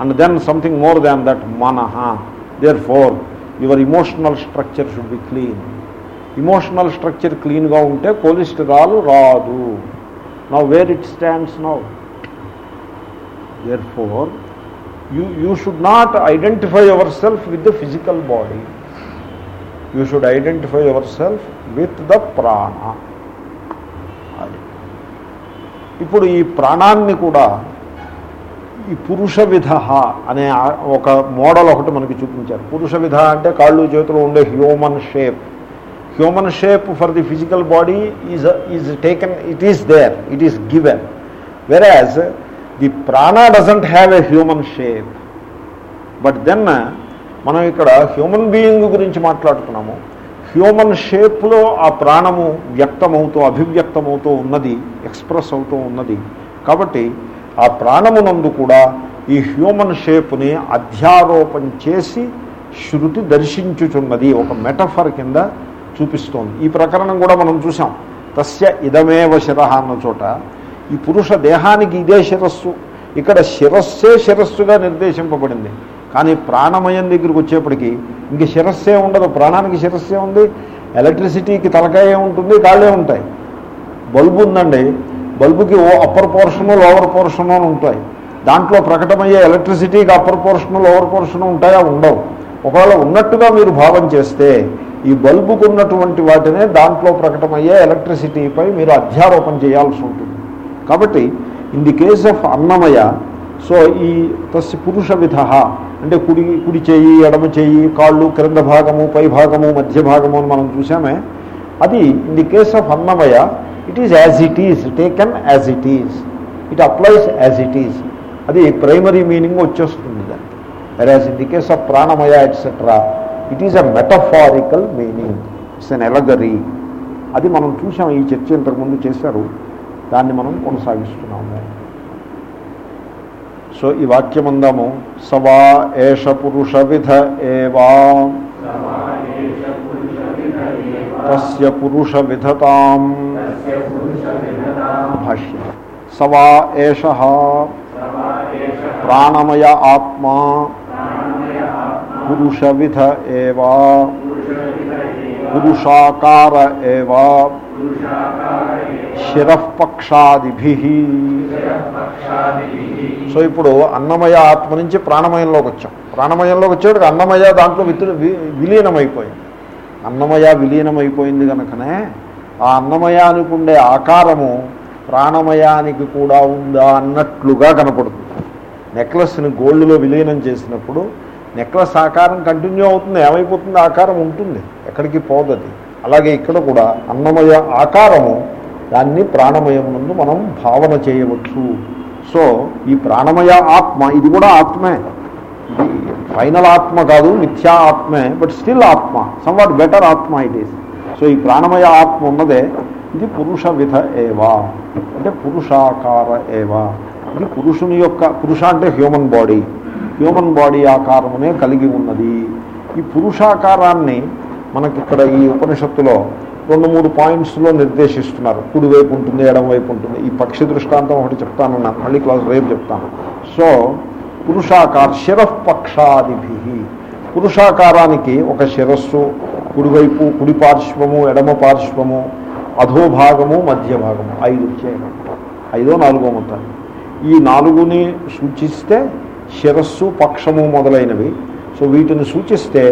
and then something more than that మనహ therefore your emotional structure should be clean emotional structure క్లీన్గా ఉంటే కొలెస్ట్రాల్ రాదు now where it stands now therefore you you should not identify yourself with the physical body you should identify yourself with the prana. అది. ఇప్పుడు ఈ ప్రాణాన్ని కూడా ఈ పురుష విధ అనే ఒక మోడల్ ఒకటి మనకి చూపించారు. పురుష విధ అంటే కాళ్ళు చేతులు ఉండే human shape. Human shape for the physical body is is taken it is there it is given. Whereas the prana doesn't have a human shape. But then మనం ఇక్కడ హ్యూమన్ బీయింగ్ గురించి మాట్లాడుతున్నాము. హ్యూమన్ షేప్లో ఆ ప్రాణము వ్యక్తమవుతూ అభివ్యక్తమవుతూ ఉన్నది ఎక్స్ప్రెస్ అవుతూ ఉన్నది. కాబట్టి ఆ ప్రాణమునందు కూడా ఈ హ్యూమన్ షేప్ని అధ్యారోపణ చేసి శృతి దర్శించుచున్నది ఒక మెటఫర్ కింద చూపిస్తోంది. ఈ ప్రకరణం కూడా మనం చూసాం తస్య ఇదమేవ శిర అన్న చోట ఈ పురుష దేహానికి ఇదే శిరస్సు. ఇక్కడ శిరస్సే శిరస్సుగా నిర్దేశింపబడింది. కానీ ప్రాణమయం దగ్గరికి వచ్చేప్పటికి ఇంక శిరస్సే ఉండదు. ప్రాణానికి శిరస్సే ఉంది ఎలక్ట్రిసిటీకి తలకాయే ఉంటుంది కాళ్ళే ఉంటాయి. బల్బు ఉందండి బల్బుకి ఓ అప్పర్ పోర్షను లోవర్ పోర్షను అని ఉంటాయి. దాంట్లో ప్రకటమయ్యే ఎలక్ట్రిసిటీకి అప్పర్ పోర్షను లోవర్ పోర్షను ఉంటాయా? ఉండవు. ఒకవేళ ఉన్నట్టుగా మీరు భావం చేస్తే ఈ బల్బుకు ఉన్నటువంటి వాటినే దాంట్లో ప్రకటమయ్యే ఎలక్ట్రిసిటీపై మీరు అధ్యారోపణ చేయాల్సి ఉంటుంది. కాబట్టి in the case of Annamayya so ఈ తస్య పురుష విధ అంటే కుడి కుడి చేయి ఎడమ చేయి కాళ్ళు క్రింద భాగము పై భాగము మధ్య భాగము అని మనం చూసామే అది in the case of Annamayya it is as it is taken as it is. It applies as it is. అది ప్రైమరీ మీనింగ్ వచ్చేస్తుంది దానికి. Whereas in the case of ప్రాణమయ etcetera it is a metaphorical meaning it's an allegory అది మనం చూసాం ఈ చర్చ ఇంతకుముందు చేశారు. దాన్ని మనం కొనసాగిస్తున్నాము. సో ఈ వాక్యమందాము సవా ఏష పురుష విధ ఏవా తస్య పురుష విధతాం భాష్య. సవా ఏష ప్రాణమయ ఆత్మా పురుష విధ ఏవా పురుషాకార ఏవా శిరపక్షాదిభి. సో ఇప్పుడు అన్నమయ ఆత్మ నుంచి ప్రాణమయంలోకి వచ్చాం. ప్రాణమయంలోకి వచ్చేటికి అన్నమయ దాంట్లో విత్ విలీనమైపోయింది. అన్నమయ విలీనమైపోయింది కనుకనే ఆ అన్నమయానికి ఉండే ఆకారము ప్రాణమయానికి కూడా ఉందా అన్నట్లుగా కనపడుతుంది. నెక్లెస్ని గోల్డ్లో విలీనం చేసినప్పుడు నెక్లెస్ ఆకారం కంటిన్యూ అవుతుంది ఏమైపోతుంది? ఆకారం ఉంటుంది. ఎక్కడికి పోదది. అలాగే ఇక్కడ కూడా అన్నమయ ఆకారము దాన్ని ప్రాణమయం ముందు మనం భావన చేయవచ్చు. సో ఈ ప్రాణమయ ఆత్మ ఇది కూడా ఆత్మే. ఇది ఫైనల్ ఆత్మ కాదు మిథ్యా ఆత్మే బట్ స్టిల్ ఆత్మ సమ్వాట్ బెటర్ ఆత్మ ఇట్ ఈస్. సో ఈ ప్రాణమయ ఆత్మ ఉన్నదే ఇది పురుష విధ ఏవా. అంటే పురుషాకార ఏవా. ఇది పురుషుని యొక్క పురుష అంటే హ్యూమన్ బాడీ. హ్యూమన్ బాడీ ఆకారమునే కలిగి ఉన్నది. ఈ పురుషాకారాన్ని మనకి ఇక్కడ ఈ ఉపనిషత్తులో రెండు మూడు పాయింట్స్లో నిర్దేశిస్తున్నారు. కుడివైపు ఉంటుంది ఎడమవైపు ఉంటుంది. ఈ పక్షి దృష్టాంతం ఒకటి చెప్తాను మళ్ళీ క్లాస్ రేపు చెప్తాను. సో పురుషాకార శిరపక్షాదిభి. పురుషాకారానికి ఒక శిరస్సు కుడివైపు కుడి పార్శ్వము ఎడమ పార్శ్వము అధోభాగము మధ్య భాగము ఐదు వచ్చాయి ఐదో నాలుగో మొత్తాన్ని ఈ నాలుగుని సూచిస్తే శిరస్సు పక్షము మొదలైనవి. సో వీటిని సూచిస్తే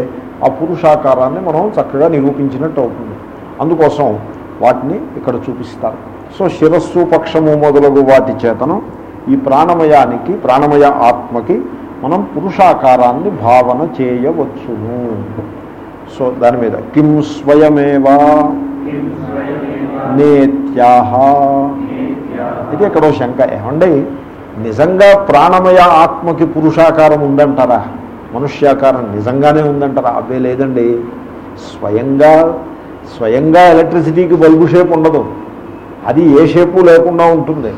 ఆ పురుషాకారాన్ని మనం చక్కగా నిరూపించినట్టు అవుతుంది. అందుకోసం వాటిని ఇక్కడ చూపిస్తారు. సో శిరస్సు పక్షము మొదలగు వాటి చేతను ఈ ప్రాణమయానికి ప్రాణమయ ఆత్మకి మనం పురుషాకారాన్ని భావన చేయవచ్చును. సో దాని మీద కిం స్వయమేవా? నేత్యాహ. ఇది ఎక్కడో శంక. ఏమండి? నిజంగా ప్రాణమయ ఆత్మకి పురుషాకారం ఉందంటారా? మనుష్యాకారం నిజంగానే ఉందంటారా? అవే లేదండి. స్వయంగా స్వయంగా ఎలక్ట్రిసిటీకి బల్బు షేప్ ఉండదు. అది ఏ షేపు లేకుండా ఉంటుంది.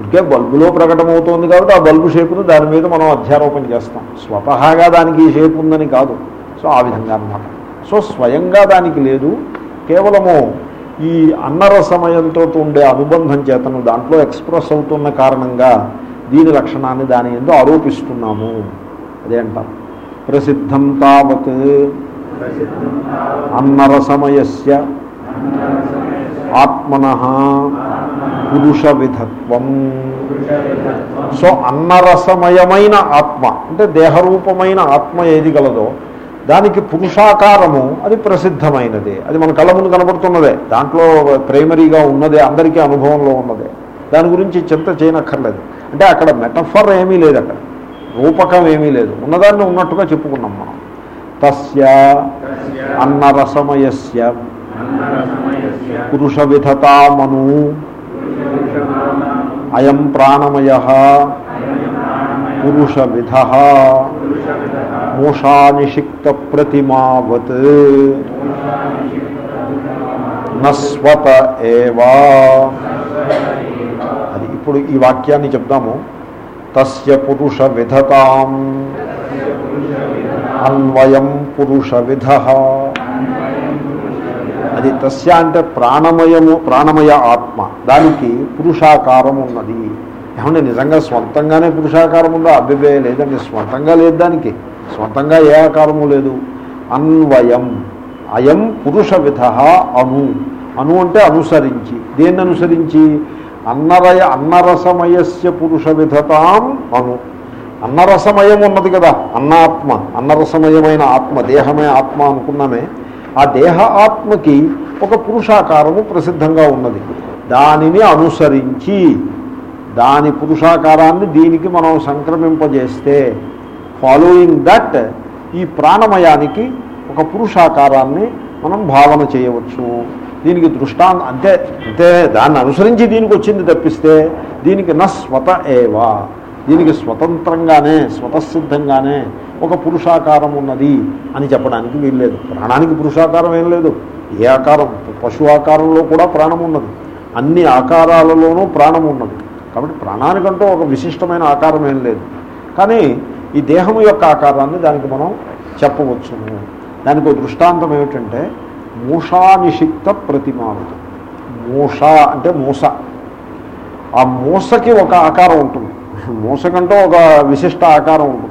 ఇంకే బల్బులో ప్రకటమవుతోంది కాబట్టి ఆ బల్బు షేపును దాని మీద మనం అధ్యారోపణ చేస్తాం. స్వతహాగా దానికి ఈ షేప్ ఉందని కాదు. సో ఆ విధంగా అన్నమాట. సో స్వయంగా దానికి లేదు. కేవలము ఈ అన్నరసమయంతో ఉండే అనుబంధం చేతను దాంట్లో ఎక్స్ప్రెస్ అవుతున్న కారణంగా దీని లక్షణాన్ని దాని ఎందు ఆరోపిస్తున్నాము. అదే అంటారు. ప్రసిద్ధం తావత్ అన్నరసమయస్య ఆత్మన పురుష విధత్వం సో అన్నరసమయమైన ఆత్మ అంటే దేహరూపమైన ఆత్మ ఏది గలదో దానికి పురుషాకారము అది ప్రసిద్ధమైనదే. అది మన కళ్ళ ముందు కనబడుతున్నదే. దాంట్లో ప్రైమరీగా ఉన్నదే అందరికీ అనుభవంలో ఉన్నదే. దాని గురించి చింత చేయనక్కర్లేదు. అంటే అక్కడ మెటఫర్ ఏమీ లేదు అక్కడ రూపకం ఏమీ లేదు. ఉన్నదాన్ని ఉన్నట్టుగా చెప్పుకున్నాం మనం. తస్య అన్నరసమయస్య పురుష విధతామను అయం ప్రాణమయ పురుష విధ మూషానిషిక్త ప్రతిమావత్ నస్వత ఏవా. అది ఇప్పుడు ఈ వాక్యాన్ని చెప్దాము. తస్య పురుష విధతాం అన్వయం పురుష విధ అది తస్య అంటే ప్రాణమయము ప్రాణమయ ఆత్మ. దానికి పురుషాకారం ఉన్నది. ఏమంటే నిజంగా స్వంతంగానే పురుషాకారం ఉందో? అబ్బిబే లేదండి స్వంతంగా లేదు దానికి. స్వంతంగా ఏ ఆకారము లేదు. అన్వయం. అయం పురుష విధ అను. అను అంటే అనుసరించి. దేన్ని అనుసరించి అన్నరయ అన్నరసమయస్య పురుష విధతాం అను. అన్నరసమయం ఉన్నది కదా అన్నాత్మ అన్నరసమయమైన ఆత్మ దేహమే ఆత్మ అనుకున్నామే. ఆ దేహ ఆత్మకి ఒక పురుషాకారము ప్రసిద్ధంగా ఉన్నది. దానిని అనుసరించి దాని పురుషాకారాన్ని దీనికి మనం సంక్రమింపజేస్తే ఫాలోయింగ్ దట్ ఈ ప్రాణమయానికి ఒక పురుషాకారాన్ని మనం భావన చేయవచ్చు. దీనికి దృష్టాంత అంతే అంతే దాన్ని అనుసరించి దీనికి వచ్చింది తప్పిస్తే దీనికి న స్వత ఏవా. దీనికి స్వతంత్రంగానే స్వతసిద్ధంగానే ఒక పురుషాకారం ఉన్నది అని చెప్పడానికి వీల్లేదు. ప్రాణానికి పురుషాకారం ఏం లేదు. ఏ ఆకారం? పశు ఆకారంలో కూడా ప్రాణం ఉన్నది. అన్ని ఆకారాలలోనూ ప్రాణం ఉన్నది. కాబట్టి ప్రాణానికంటూ ఒక విశిష్టమైన ఆకారం ఏం లేదు. కానీ ఈ దేహము యొక్క ఆకారాన్ని దానికి మనం చెప్పవచ్చును. దానికి ఒక దృష్టాంతం ఏమిటంటే మూషానిషిక్త ప్రతిమావతి మూష అంటే మూస. ఆ మూసకి ఒక ఆకారం ఉంటుంది. మూసకంటూ ఒక విశిష్ట ఆకారం ఉంటుంది.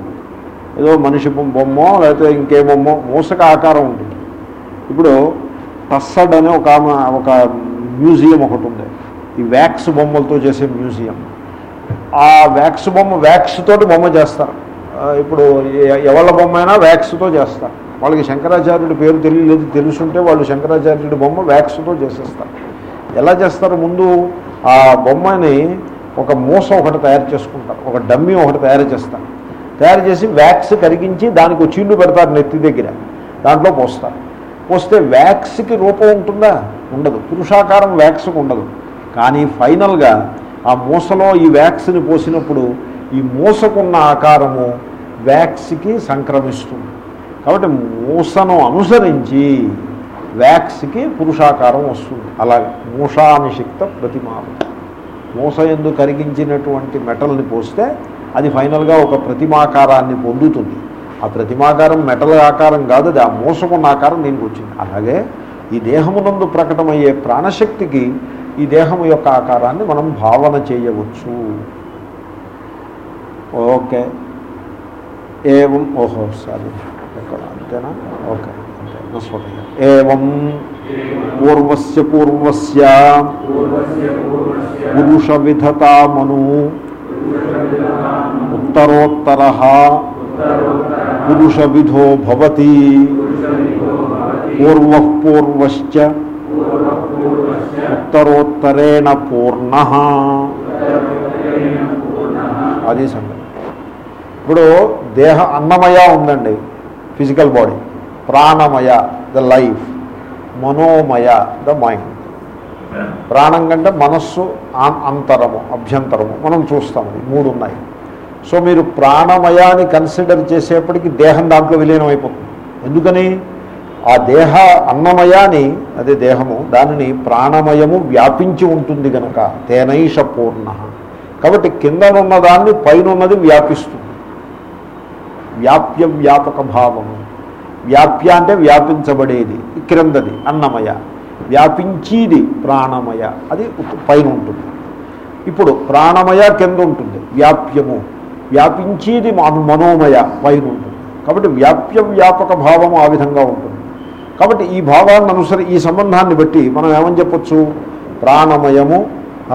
ఏదో మనిషి బొమ్మో లేకపోతే ఇంకే బొమ్మో మూసక ఆకారం ఉంటుంది. ఇప్పుడు టస్సడ్ అనే ఒక ఆమె- ఒక మ్యూజియం ఒకటి ఉంది. ఈ వ్యాక్స్ బొమ్మలతో చేసే మ్యూజియం. ఆ వ్యాక్స్ బొమ్మ వ్యాక్స్ తోటి బొమ్మ చేస్తారు. ఇప్పుడు ఎవళ్ళ బొమ్మ అయినా వ్యాక్స్తో చేస్తారు. వాళ్ళకి శంకరాచార్యుడి పేరు తెలియలేదు తెలుసుంటే వాళ్ళు శంకరాచార్యుడి బొమ్మ వ్యాక్స్తో చేసేస్తారు. ఎలా చేస్తారు? ముందు ఆ బొమ్మని ఒక మూస ఒకటి తయారు చేసుకుంటారు. ఒక డమ్మీ ఒకటి తయారు చేస్తారు. తయారు చేసి వ్యాక్స్ కరిగించి దానికి ఒక చీళ్ళు పెడతారు నెత్తి దగ్గర. దాంట్లో పోస్తారు. పోస్తే వ్యాక్స్కి రూపం ఉంటుందా? ఉండదు. పురుషాకారం వ్యాక్స్కి ఉండదు. కానీ ఫైనల్గా ఆ మూసలో ఈ వ్యాక్స్ని పోసినప్పుడు ఈ మూసకున్న ఆకారము వ్యాక్స్కి సంక్రమిస్తుంది. కాబట్టి మూసను అనుసరించి వ్యాక్స్కి పురుషాకారం వస్తుంది. అలాగే మూషానిషిక్త ప్రతిమాలు. మూస ఎందు కరిగించినటువంటి మెటల్ని పోస్తే అది ఫైనల్గా ఒక ప్రతిమాకారాన్ని పొందుతుంది. ఆ ప్రతిమాకారం మెటల్ ఆకారం కాదు అది ఆ మూసకున్న ఆకారం దీనికి వచ్చింది. అలాగే ఈ దేహమునందు ప్రకటమయ్యే ప్రాణశక్తికి ఈ దేహము యొక్క ఆకారాన్ని మనం భావన చేయవచ్చు. ఓకే. ఏం? ఓహో సారీ. అంతేనా ఓకే. ఏం పూర్వస్య పూర్వస్య పురుష విధతామను ఉత్తరోత్తర పురుష విధో భవతి పూర్వ పూర్వశ్చ ఉత్తరోత్తరేణ పూర్ణ అది సంగతి. ఇప్పుడు దేహ అన్నమయ ఉందండి. ఫిజికల్ బాడీ ప్రాణమయ ద లైఫ్ మనోమయ ద మైండ్ ప్రాణం కంటే మనస్సు అంతరము అభ్యంతరము మనం చూస్తాం మూడు ఉన్నాయి సో మీరు ప్రాణమయాన్ని కన్సిడర్ చేసేప్పటికి దేహం దాంట్లో విలీనం అయిపోతుంది ఎందుకని ఆ దేహ అన్నమయాన్ని అదే దేహము దానిని ప్రాణమయము వ్యాపించి ఉంటుంది గనక తేనైష పూర్ణ కాబట్టి కిందనున్న దాన్ని పైనున్నది వ్యాపిస్తుంది వ్యాప్య వ్యాపక భావము వ్యాప్య అంటే వ్యాపించబడేది క్రిందది అన్నమయ. వ్యాపించేది ప్రాణమయ. అది పైన ఉంటుంది. ఇప్పుడు ప్రాణమయ కింద ఉంటుంది వ్యాప్యము. వ్యాపించేది మనోమయ పైన ఉంటుంది. కాబట్టి వ్యాప్య వ్యాపక భావము ఆ విధంగా ఉంటుంది. కాబట్టి ఈ భావాన్ని అనుసరి ఈ సంబంధాన్ని బట్టి మనం ఏమని చెప్పొచ్చు? ప్రాణమయము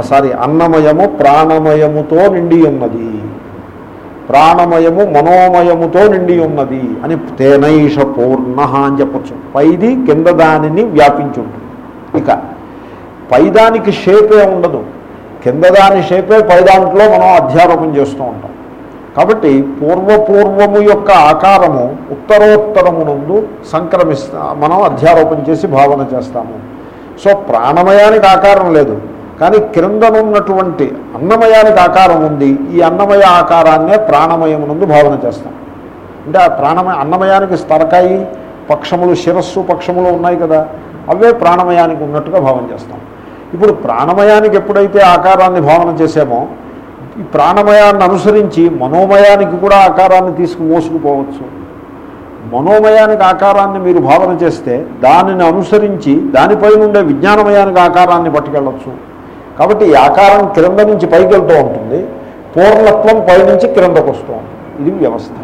సారీ అన్నమయము ప్రాణమయముతో నిండి ఉన్నది. ప్రాణమయము మనోమయముతో నిండి ఉన్నది అని తేనైష పూర్ణ అని చెప్పచ్చు. పైది కింద దానిని వ్యాపించి ఉంటుంది. ఇక పైదానికి షేపే ఉండదు. కింద దాని షేపే పైదాంట్లో మనం అధ్యారోపణ చేస్తూ ఉంటాం. కాబట్టి పూర్వపూర్వము యొక్క ఆకారము ఉత్తరోత్తరమునందు సంక్రమిస్తా మనం అధ్యారోపణ చేసి భావన చేస్తాము. సో ప్రాణమయానికి ఆకారం లేదు. కానీ క్రిందనున్నటువంటి అన్నమయానికి ఆకారం ఉంది ఈ అన్నమయ ఆకారాన్నే ప్రాణమయమునందు భావన చేస్తాం. అంటే ఆ ప్రాణమయ అన్నమయానికి స్తరకాయి పక్షములు శిరస్సు పక్షములు ఉన్నాయి కదా అవే ప్రాణమయానికి ఉన్నట్టుగా భావన చేస్తాం. ఇప్పుడు ప్రాణమయానికి ఎప్పుడైతే ఆకారాన్ని భావన చేసామో ఈ ప్రాణమయాన్ని అనుసరించి మనోమయానికి కూడా ఆకారాన్ని తీసుకు మోసుకుపోవచ్చు. మనోమయానికి ఆకారాన్ని మీరు భావన చేస్తే దానిని అనుసరించి దానిపై ఉండే విజ్ఞానమయానికి ఆకారాన్ని పట్టుకెళ్ళచ్చు. కాబట్టి ఈ ఆకారం క్రింద నుంచి పైకి వెళ్తూ ఉంటుంది. పూర్ణత్వం పైనుంచి క్రిందకు వస్తూ ఉంటుంది. ఇది వ్యవస్థ.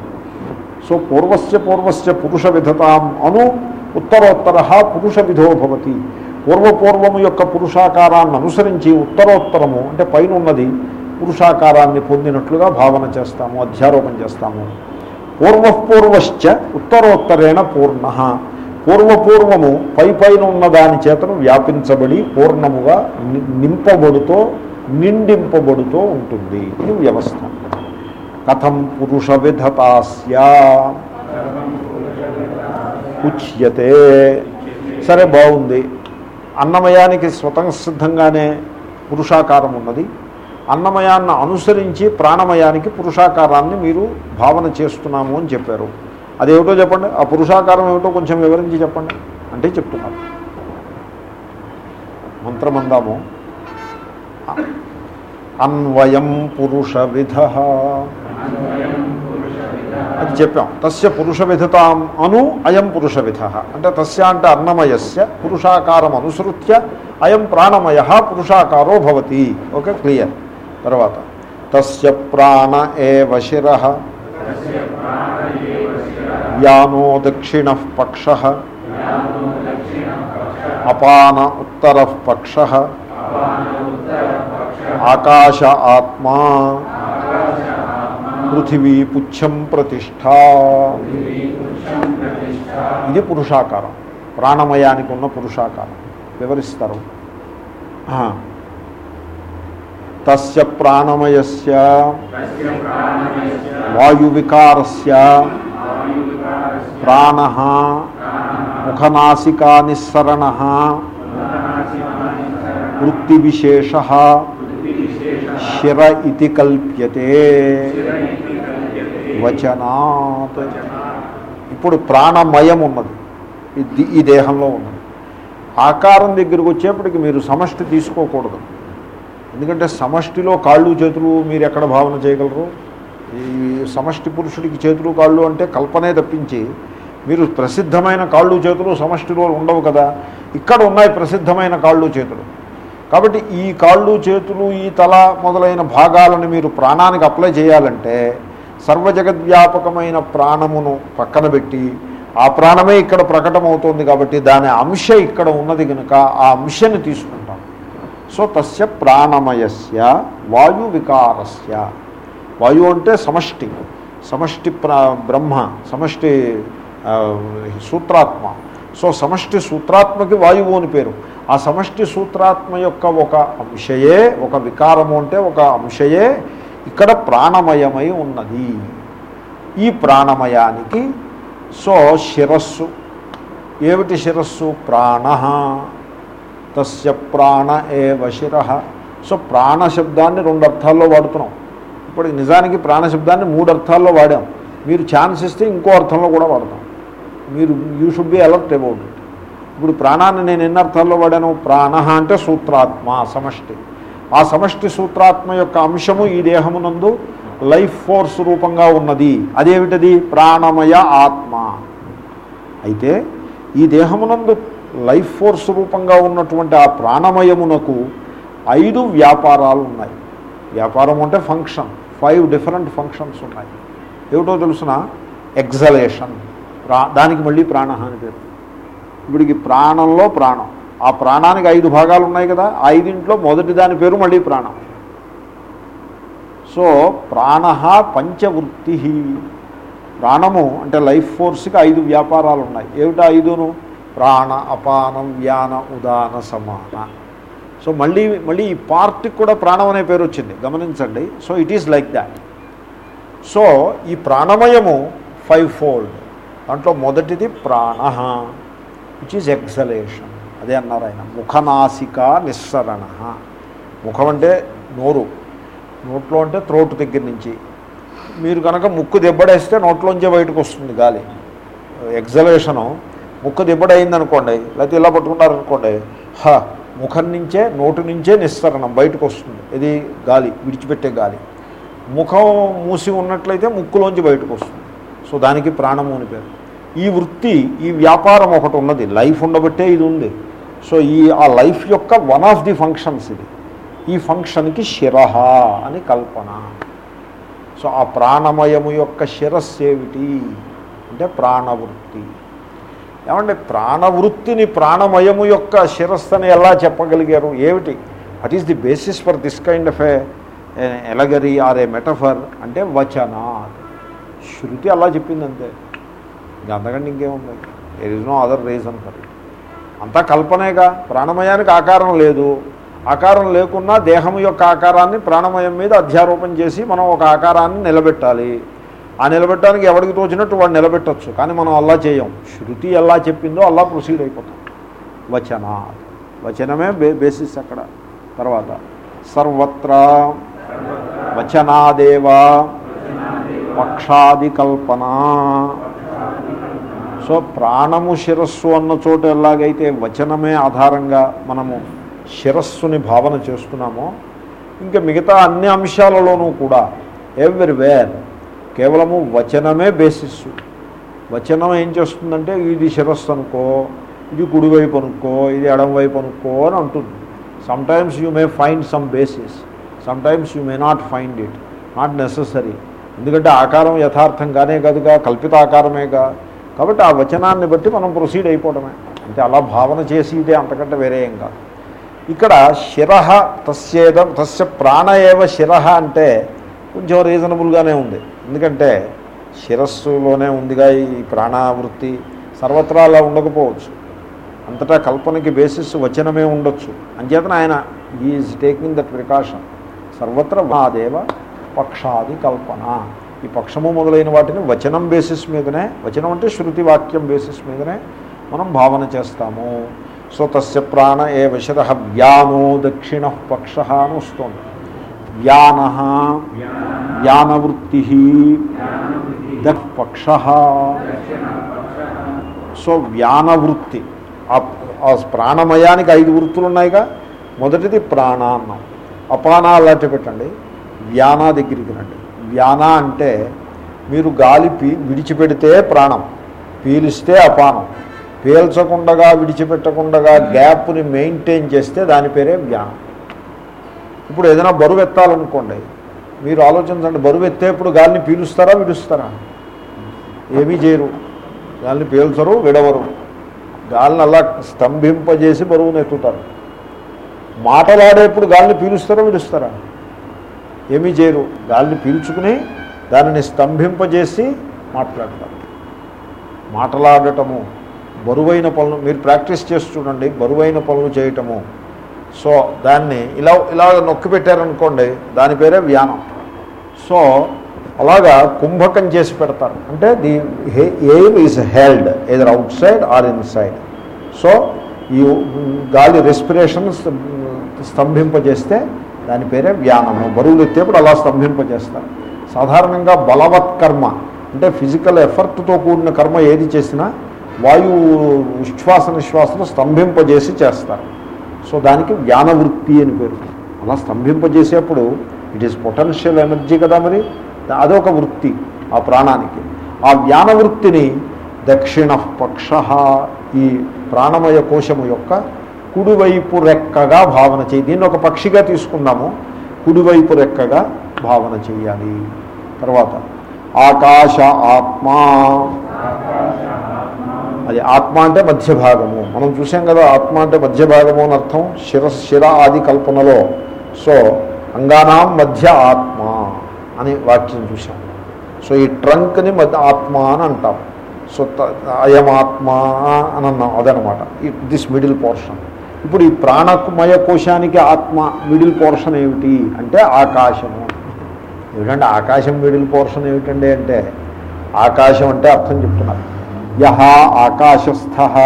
సో పూర్వస్య పూర్వస్య పురుష విధతాం అను ఉత్తరోత్తర పురుష విధోభవతి పూర్వపూర్వము యొక్క పురుషాకారాన్ని అనుసరించి ఉత్తరోత్తరము అంటే పైన ఉన్నది పురుషాకారాన్ని పొందినట్లుగా భావన చేస్తాము అధ్యారోపణ చేస్తాము. పూర్వపూర్వశ్చ ఉత్తరోత్తరేణ పూర్ణ. పూర్వపూర్వము పై పైన ఉన్న దాని చేతను వ్యాపించబడి పూర్ణముగా ని- నింపబడుతో నిండింపబడుతూ ఉంటుంది. ఇది వ్యవస్థ. కథం పురుష విధతాస్యా ఉచ్యతే. సరే బాగుంది. అన్నమయానికి స్వతంసిద్ధంగానే పురుషాకారం ఉన్నది. అన్నమయాన్ని అనుసరించి ప్రాణమయానికి పురుషాకారాన్ని మీరు భావన చేస్తున్నాము అని చెప్పారు. అదేమిటో చెప్పండి? ఆ పురుషాకారం ఏమిటో కొంచెం వివరించి చెప్పండి. అంటే చెప్తున్నారు మంత్రం అందాము అన్వయం పురుష విధ అది చెప్పాం. తస్య పురుష విధతాం అను అయం పురుష విధ అంటే తస్య అంటే అన్నమయస్య పురుషాకారం అనుసృత్య అయం ప్రాణమయ పురుషాకారో భవతి. Okay clear. తర్వాత తస్య ప్రాణ ఏ శిర. వ్యానో దక్షిణ పక్ష అపాన ఉత్తర పక్ష ఆకాశ ఆత్మా పృథివీ పుచ్చం ప్రతిష్ఠా ఇది పురుషాకారం. ప్రాణమయానికి ఉన్న పురుషాకారం. వివరిస్తారు. ఆ. తస్య ప్రాణమయస్య వాయువికారస్య ప్రాణ ముఖనాసికా నిస్సరణ వృత్తివిశేష శిర ఇది కల్ప్యతే వచనాత్. ఇప్పుడు ప్రాణమయం ఉన్నది. ఈ దేహంలో ఉన్నది. ఆకారం దగ్గరికి వచ్చేప్పటికి మీరు సమష్టి తీసుకోకూడదు. ఎందుకంటే సమష్టిలో కాళ్ళు చేతులు మీరు ఎక్కడ భావన చేయగలరు? ఈ సమష్టి పురుషుడికి చేతులు కాళ్ళు అంటే కల్పనే తప్పించి మీరు ప్రసిద్ధమైన కాళ్ళు చేతులు సమష్టిలో ఉండవు కదా. ఇక్కడ ఉన్నాయి ప్రసిద్ధమైన కాళ్ళు చేతులు. కాబట్టి ఈ కాళ్ళు చేతులు ఈ తల మొదలైన భాగాలను మీరు ప్రాణానికి అప్లై చేయాలంటే సర్వజగద్వ్యాపకమైన ప్రాణమును పక్కన పెట్టి ఆ ప్రాణమే ఇక్కడ ప్రకటమవుతోంది కాబట్టి దాని అంశ ఇక్కడ ఉన్నది కనుక ఆ అంశని తీసుకుంటుంది సో తస్య ప్రాణమయస్య వాయు వికారస్య వాయు అంటే సమష్టి సమష్టి బ్రహ్మ సమష్టి సూత్రాత్మ. సో సమష్టి సూత్రాత్మకి వాయువు అని పేరు. ఆ సమష్టి సూత్రాత్మ యొక్క ఒక అంశయే ఒక వికారము అంటే ఒక అంశయే ఇక్కడ ప్రాణమయమై ఉన్నది. ఈ ప్రాణమయానికి సో శిరస్సు. ఏమిటి శిరస్సు? ప్రాణ. తస్య ప్రాణ ఏ వశిర సో ప్రాణ శబ్దాన్ని రెండు అర్థాల్లో వాడుతున్నాం. ఇప్పుడు నిజానికి ప్రాణ శబ్దాన్ని మూడు అర్థాల్లో వాడాం. మీరు ఛాన్స్ ఇస్తే ఇంకో అర్థంలో కూడా వాడతాం. మీరు you should be alert about it ఇప్పుడు ప్రాణాన్ని నేను ఎన్ని అర్థాల్లో వాడాను? ప్రాణ అంటే సూత్రాత్మ సమష్టి. ఆ సమష్టి సూత్రాత్మ యొక్క అంశము ఈ దేహమునందు లైఫ్ ఫోర్స్ రూపంగా ఉన్నది. అదేమిటది? ప్రాణమయ ఆత్మ. అయితే ఈ దేహమునందు లైఫ్ ఫోర్స్ రూపంగా ఉన్నటువంటి ఆ ప్రాణమయమునకు ఐదు వ్యాపారాలు ఉన్నాయి వ్యాపారం అంటే ఫంక్షన్ ఫైవ్ డిఫరెంట్ ఫంక్షన్స్ ఉన్నాయి. ఏమిటో తెలుసిన? ఎగ్జలేషన్ ప్రా దానికి మళ్ళీ ప్రాణ అని పేరు. ఇప్పటికి ప్రాణంలో ప్రాణం. ఆ ప్రాణానికి ఐదు భాగాలు ఉన్నాయి కదా ఐదింట్లో మొదటి దాని పేరు మళ్ళీ ప్రాణం. సో ప్రాణ పంచవృత్తి ప్రాణము అంటే లైఫ్ ఫోర్స్కి ఐదు వ్యాపారాలు ఉన్నాయి ఏమిటా ఐదును? ప్రాణ అపానం వ్యాన ఉదాన సమాన. సో మళ్ళీ మళ్ళీ ఈ పార్ట్కి కూడా ప్రాణం అనే పేరు వచ్చింది. గమనించండి. So it is like that so ఈ ప్రాణమయము ఫైవ్ ఫోల్డ్ దాంట్లో మొదటిది ప్రాణ విచ్ ఈజ్ ఎక్సలేషన్ అదే అన్నారు ఆయన. ముఖనాసిక నిస్సరణ. ముఖం అంటే నోరు. నోట్లో అంటే త్రోటు దగ్గర నుంచి. మీరు కనుక ముక్కు దెబ్బడేస్తే నోట్లోంచే బయటకు వస్తుంది గాలి. ఎగ్జలేషను ముక్క దిబ్బడైంది అనుకోండి లేకపోతే ఇలా పట్టుకుంటారు అనుకోండి హ ముఖం నుంచే నోటు నుంచే నిస్సరణం బయటకు వస్తుంది ఇది గాలి విడిచిపెట్టే గాలి. ముఖం మూసి ఉన్నట్లయితే ముక్కులోంచి బయటకు వస్తుంది సో దానికి ప్రాణము అని పేరు. ఈ వృత్తి ఈ వ్యాపారం ఒకటి ఉన్నది. లైఫ్ ఉండబట్టే ఇది ఉంది. సో ఈ ఆ లైఫ్ యొక్క వన్ ఆఫ్ ది ఫంక్షన్స్ ఇది. ఈ ఫంక్షన్కి శిరహ అని కల్పన. సో ఆ ప్రాణమయము యొక్క శిరస్సు ఏమిటి? అంటే ప్రాణవృత్తి. ఏమంటే ప్రాణవృత్తిని ప్రాణమయము యొక్క శిరస్సుని ఎలా చెప్పగలిగారు? ఏమిటి? What is the basis for this kind of a allegory or a metaphor అంటే వచన. శృతి అలా చెప్పింది అంతే ఇంకా అంతకంటే ఇంకేముంది? There is no other reason for it అంతా కల్పనేగా. ప్రాణమయానికి ఆకారం లేదు. ఆకారం లేకున్నా దేహం యొక్క ఆకారాన్ని ప్రాణమయం మీద అధ్యారోపణ చేసి మనం ఒక ఆకారాన్ని నిలబెట్టాలి. ఆ నిలబెట్టడానికి ఎవరికి తోచినట్టు వాడు నిలబెట్టచ్చు. కానీ మనం అలా చేయం. శృతి ఎలా చెప్పిందో అలా ప్రొసీడ్ అయిపోతాం. వచన. వచనమే బేసిస్ అక్కడ. తర్వాత సర్వత్రా వచనాదేవా పక్షాది కల్పన సో ప్రాణము శిరస్సు అన్న చోట ఎలాగైతే వచనమే ఆధారంగా మనము శిరస్సుని భావన చేస్తున్నామో ఇంకా మిగతా అన్ని అంశాలలోనూ కూడా ఎవ్రీవేర్ కేవలము వచనమే బేసిస్ వచనం ఏం చేస్తుందంటే ఇది శిరస్సు అనుకో ఇది కుడివైపు అనుకో ఇది ఎడంవైపు అనుకో అని అంటుంది. Sometimes you may find some basis sometimes you may not find it not necessary ఎందుకంటే ఆకారం యథార్థంగానే కదుగా కల్పిత ఆకారమేగా. కాబట్టి ఆ వచనాన్ని బట్టి మనం ప్రొసీడ్ అయిపోవడమే. అంటే అలా భావన చేసి ఇదే అంతకంటే వేరే ఏం కాదు. ఇక్కడ శిర తస్యేదం తస్య ప్రాణ ఏవ శిర అంటే కొంచెం రీజనబుల్గానే ఉంది. ఎందుకంటే శిరస్సులోనే ఉందిగా ఈ ప్రాణావృత్తి. సర్వత్రా అలా ఉండకపోవచ్చు. అంతటా కల్పనకి బేసిస్ వచనమే ఉండొచ్చు. అంచేతన ఆయన ఈజ్ టేకింగ్ దట్ ప్రికాషన్ సర్వత్ర మాదేవ పక్షాది కల్పన. ఈ పక్షము మొదలైన వాటిని వచనం బేసిస్ మీదనే వచనం అంటే శృతి వాక్యం బేసిస్ మీదనే మనం భావన చేస్తాము. సో తస్య ప్రాణ ఏ వశద వ్యానో దక్షిణ పక్ష అని వస్తుంది. వ్యాన వ్యానవృత్తి దక్ష సో వ్యానవృత్తి ఆ- ఆ ప్రాణమయానికి ఐదు వృత్తులు ఉన్నాయిగా మొదటిది ప్రాణాన్నం. అపాన అలాంటి పెట్టండి. వ్యాన దగ్గరికి రండి. వ్యాన అంటే మీరు గాలి పీ విడిచిపెడితే ప్రాణం పీలిస్తే అపానం. పీల్చకుండగా విడిచిపెట్టకుండగా గ్యాప్ని మెయింటైన్ చేస్తే దాని పేరే వ్యానం ఇప్పుడు ఏదైనా బరువు ఎత్తాలనుకోండి మీరు ఆలోచించండి బరువు ఎత్తేప్పుడు గాలిని పీలుస్తారా విడుస్తారా? ఏమీ చేయరు. గాలిని పీల్చరు విడవరు. గాలిని అలా స్తంభింపజేసి బరువును ఎత్తుతారు. మాటలాడేప్పుడు గాలిని పీలుస్తారా విడుస్తారా? ఏమీ చేయరు. గాలిని పీల్చుకుని దానిని స్తంభింపజేసి మాట్లాడతారు. మాటలాడటము బరువైన పనులు మీరు ప్రాక్టీస్ చేసి చూడండి బరువైన పనులు చేయటము. సో దాన్ని ఇలా ఇలా నొక్కి పెట్టారనుకోండి దాని పేరే వ్యానం. సో అలాగా కుంభకం చేసి పెడతారు. అంటే the air is held either outside or inside so ఈ గాలి రెస్పిరేషన్ స్తంభింపజేస్తే దాని పేరే వ్యానము బరువులు ఎత్తేప్పుడు అలా స్తంభింపజేస్తారు. సాధారణంగా బలవత్ కర్మ అంటే ఫిజికల్ ఎఫర్ట్తో కూడిన కర్మ ఏది చేసినా వాయువు ఉచ్ఛ్వాస నిశ్వాసను స్తంభింపజేసి చేస్తారు. సో దానికి వ్యానవృత్తి అని పేరు. అలా స్తంభింపజేసేప్పుడు ఇట్ ఈస్ పొటెన్షియల్ ఎనర్జీ కదా మరి? అదొక వృత్తి ఆ ప్రాణానికి. ఆ వ్యానవృత్తిని దక్షిణ పక్ష ఈ ప్రాణమయ కోశము యొక్క కుడివైపు రెక్కగా భావన చేయి. దీన్ని ఒక పక్షిగా తీసుకున్నాము కుడివైపు రెక్కగా భావన చేయాలి. తర్వాత ఆకాశ ఆత్మా. అది ఆత్మ అంటే మధ్య భాగము మనం చూసాం కదా ఆత్మ అంటే మధ్య భాగము అని అర్థం శిర శిర ఆది కల్పనలో. సో అంగానాం మధ్య ఆత్మ అని వాక్యం చూసాం. సో ఈ ట్రంక్ని మధ్య ఆత్మ అని అంటాం. సో అయమాత్మ అని అన్నాం. అదనమాట. This middle portion. ఇప్పుడు ఈ ప్రాణమయ కోశానికి ఆత్మ మిడిల్ పోర్షన్ ఏమిటి అంటే ఆకాశము. ఏమిటంటే ఆకాశం మిడిల్ పోర్షన్ ఏమిటండి అంటే ఆకాశం అంటే అర్థం చెప్తున్నారు. यः आकाशस्थः।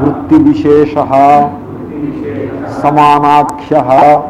वृत्तिविशेषः। समानाख्यः।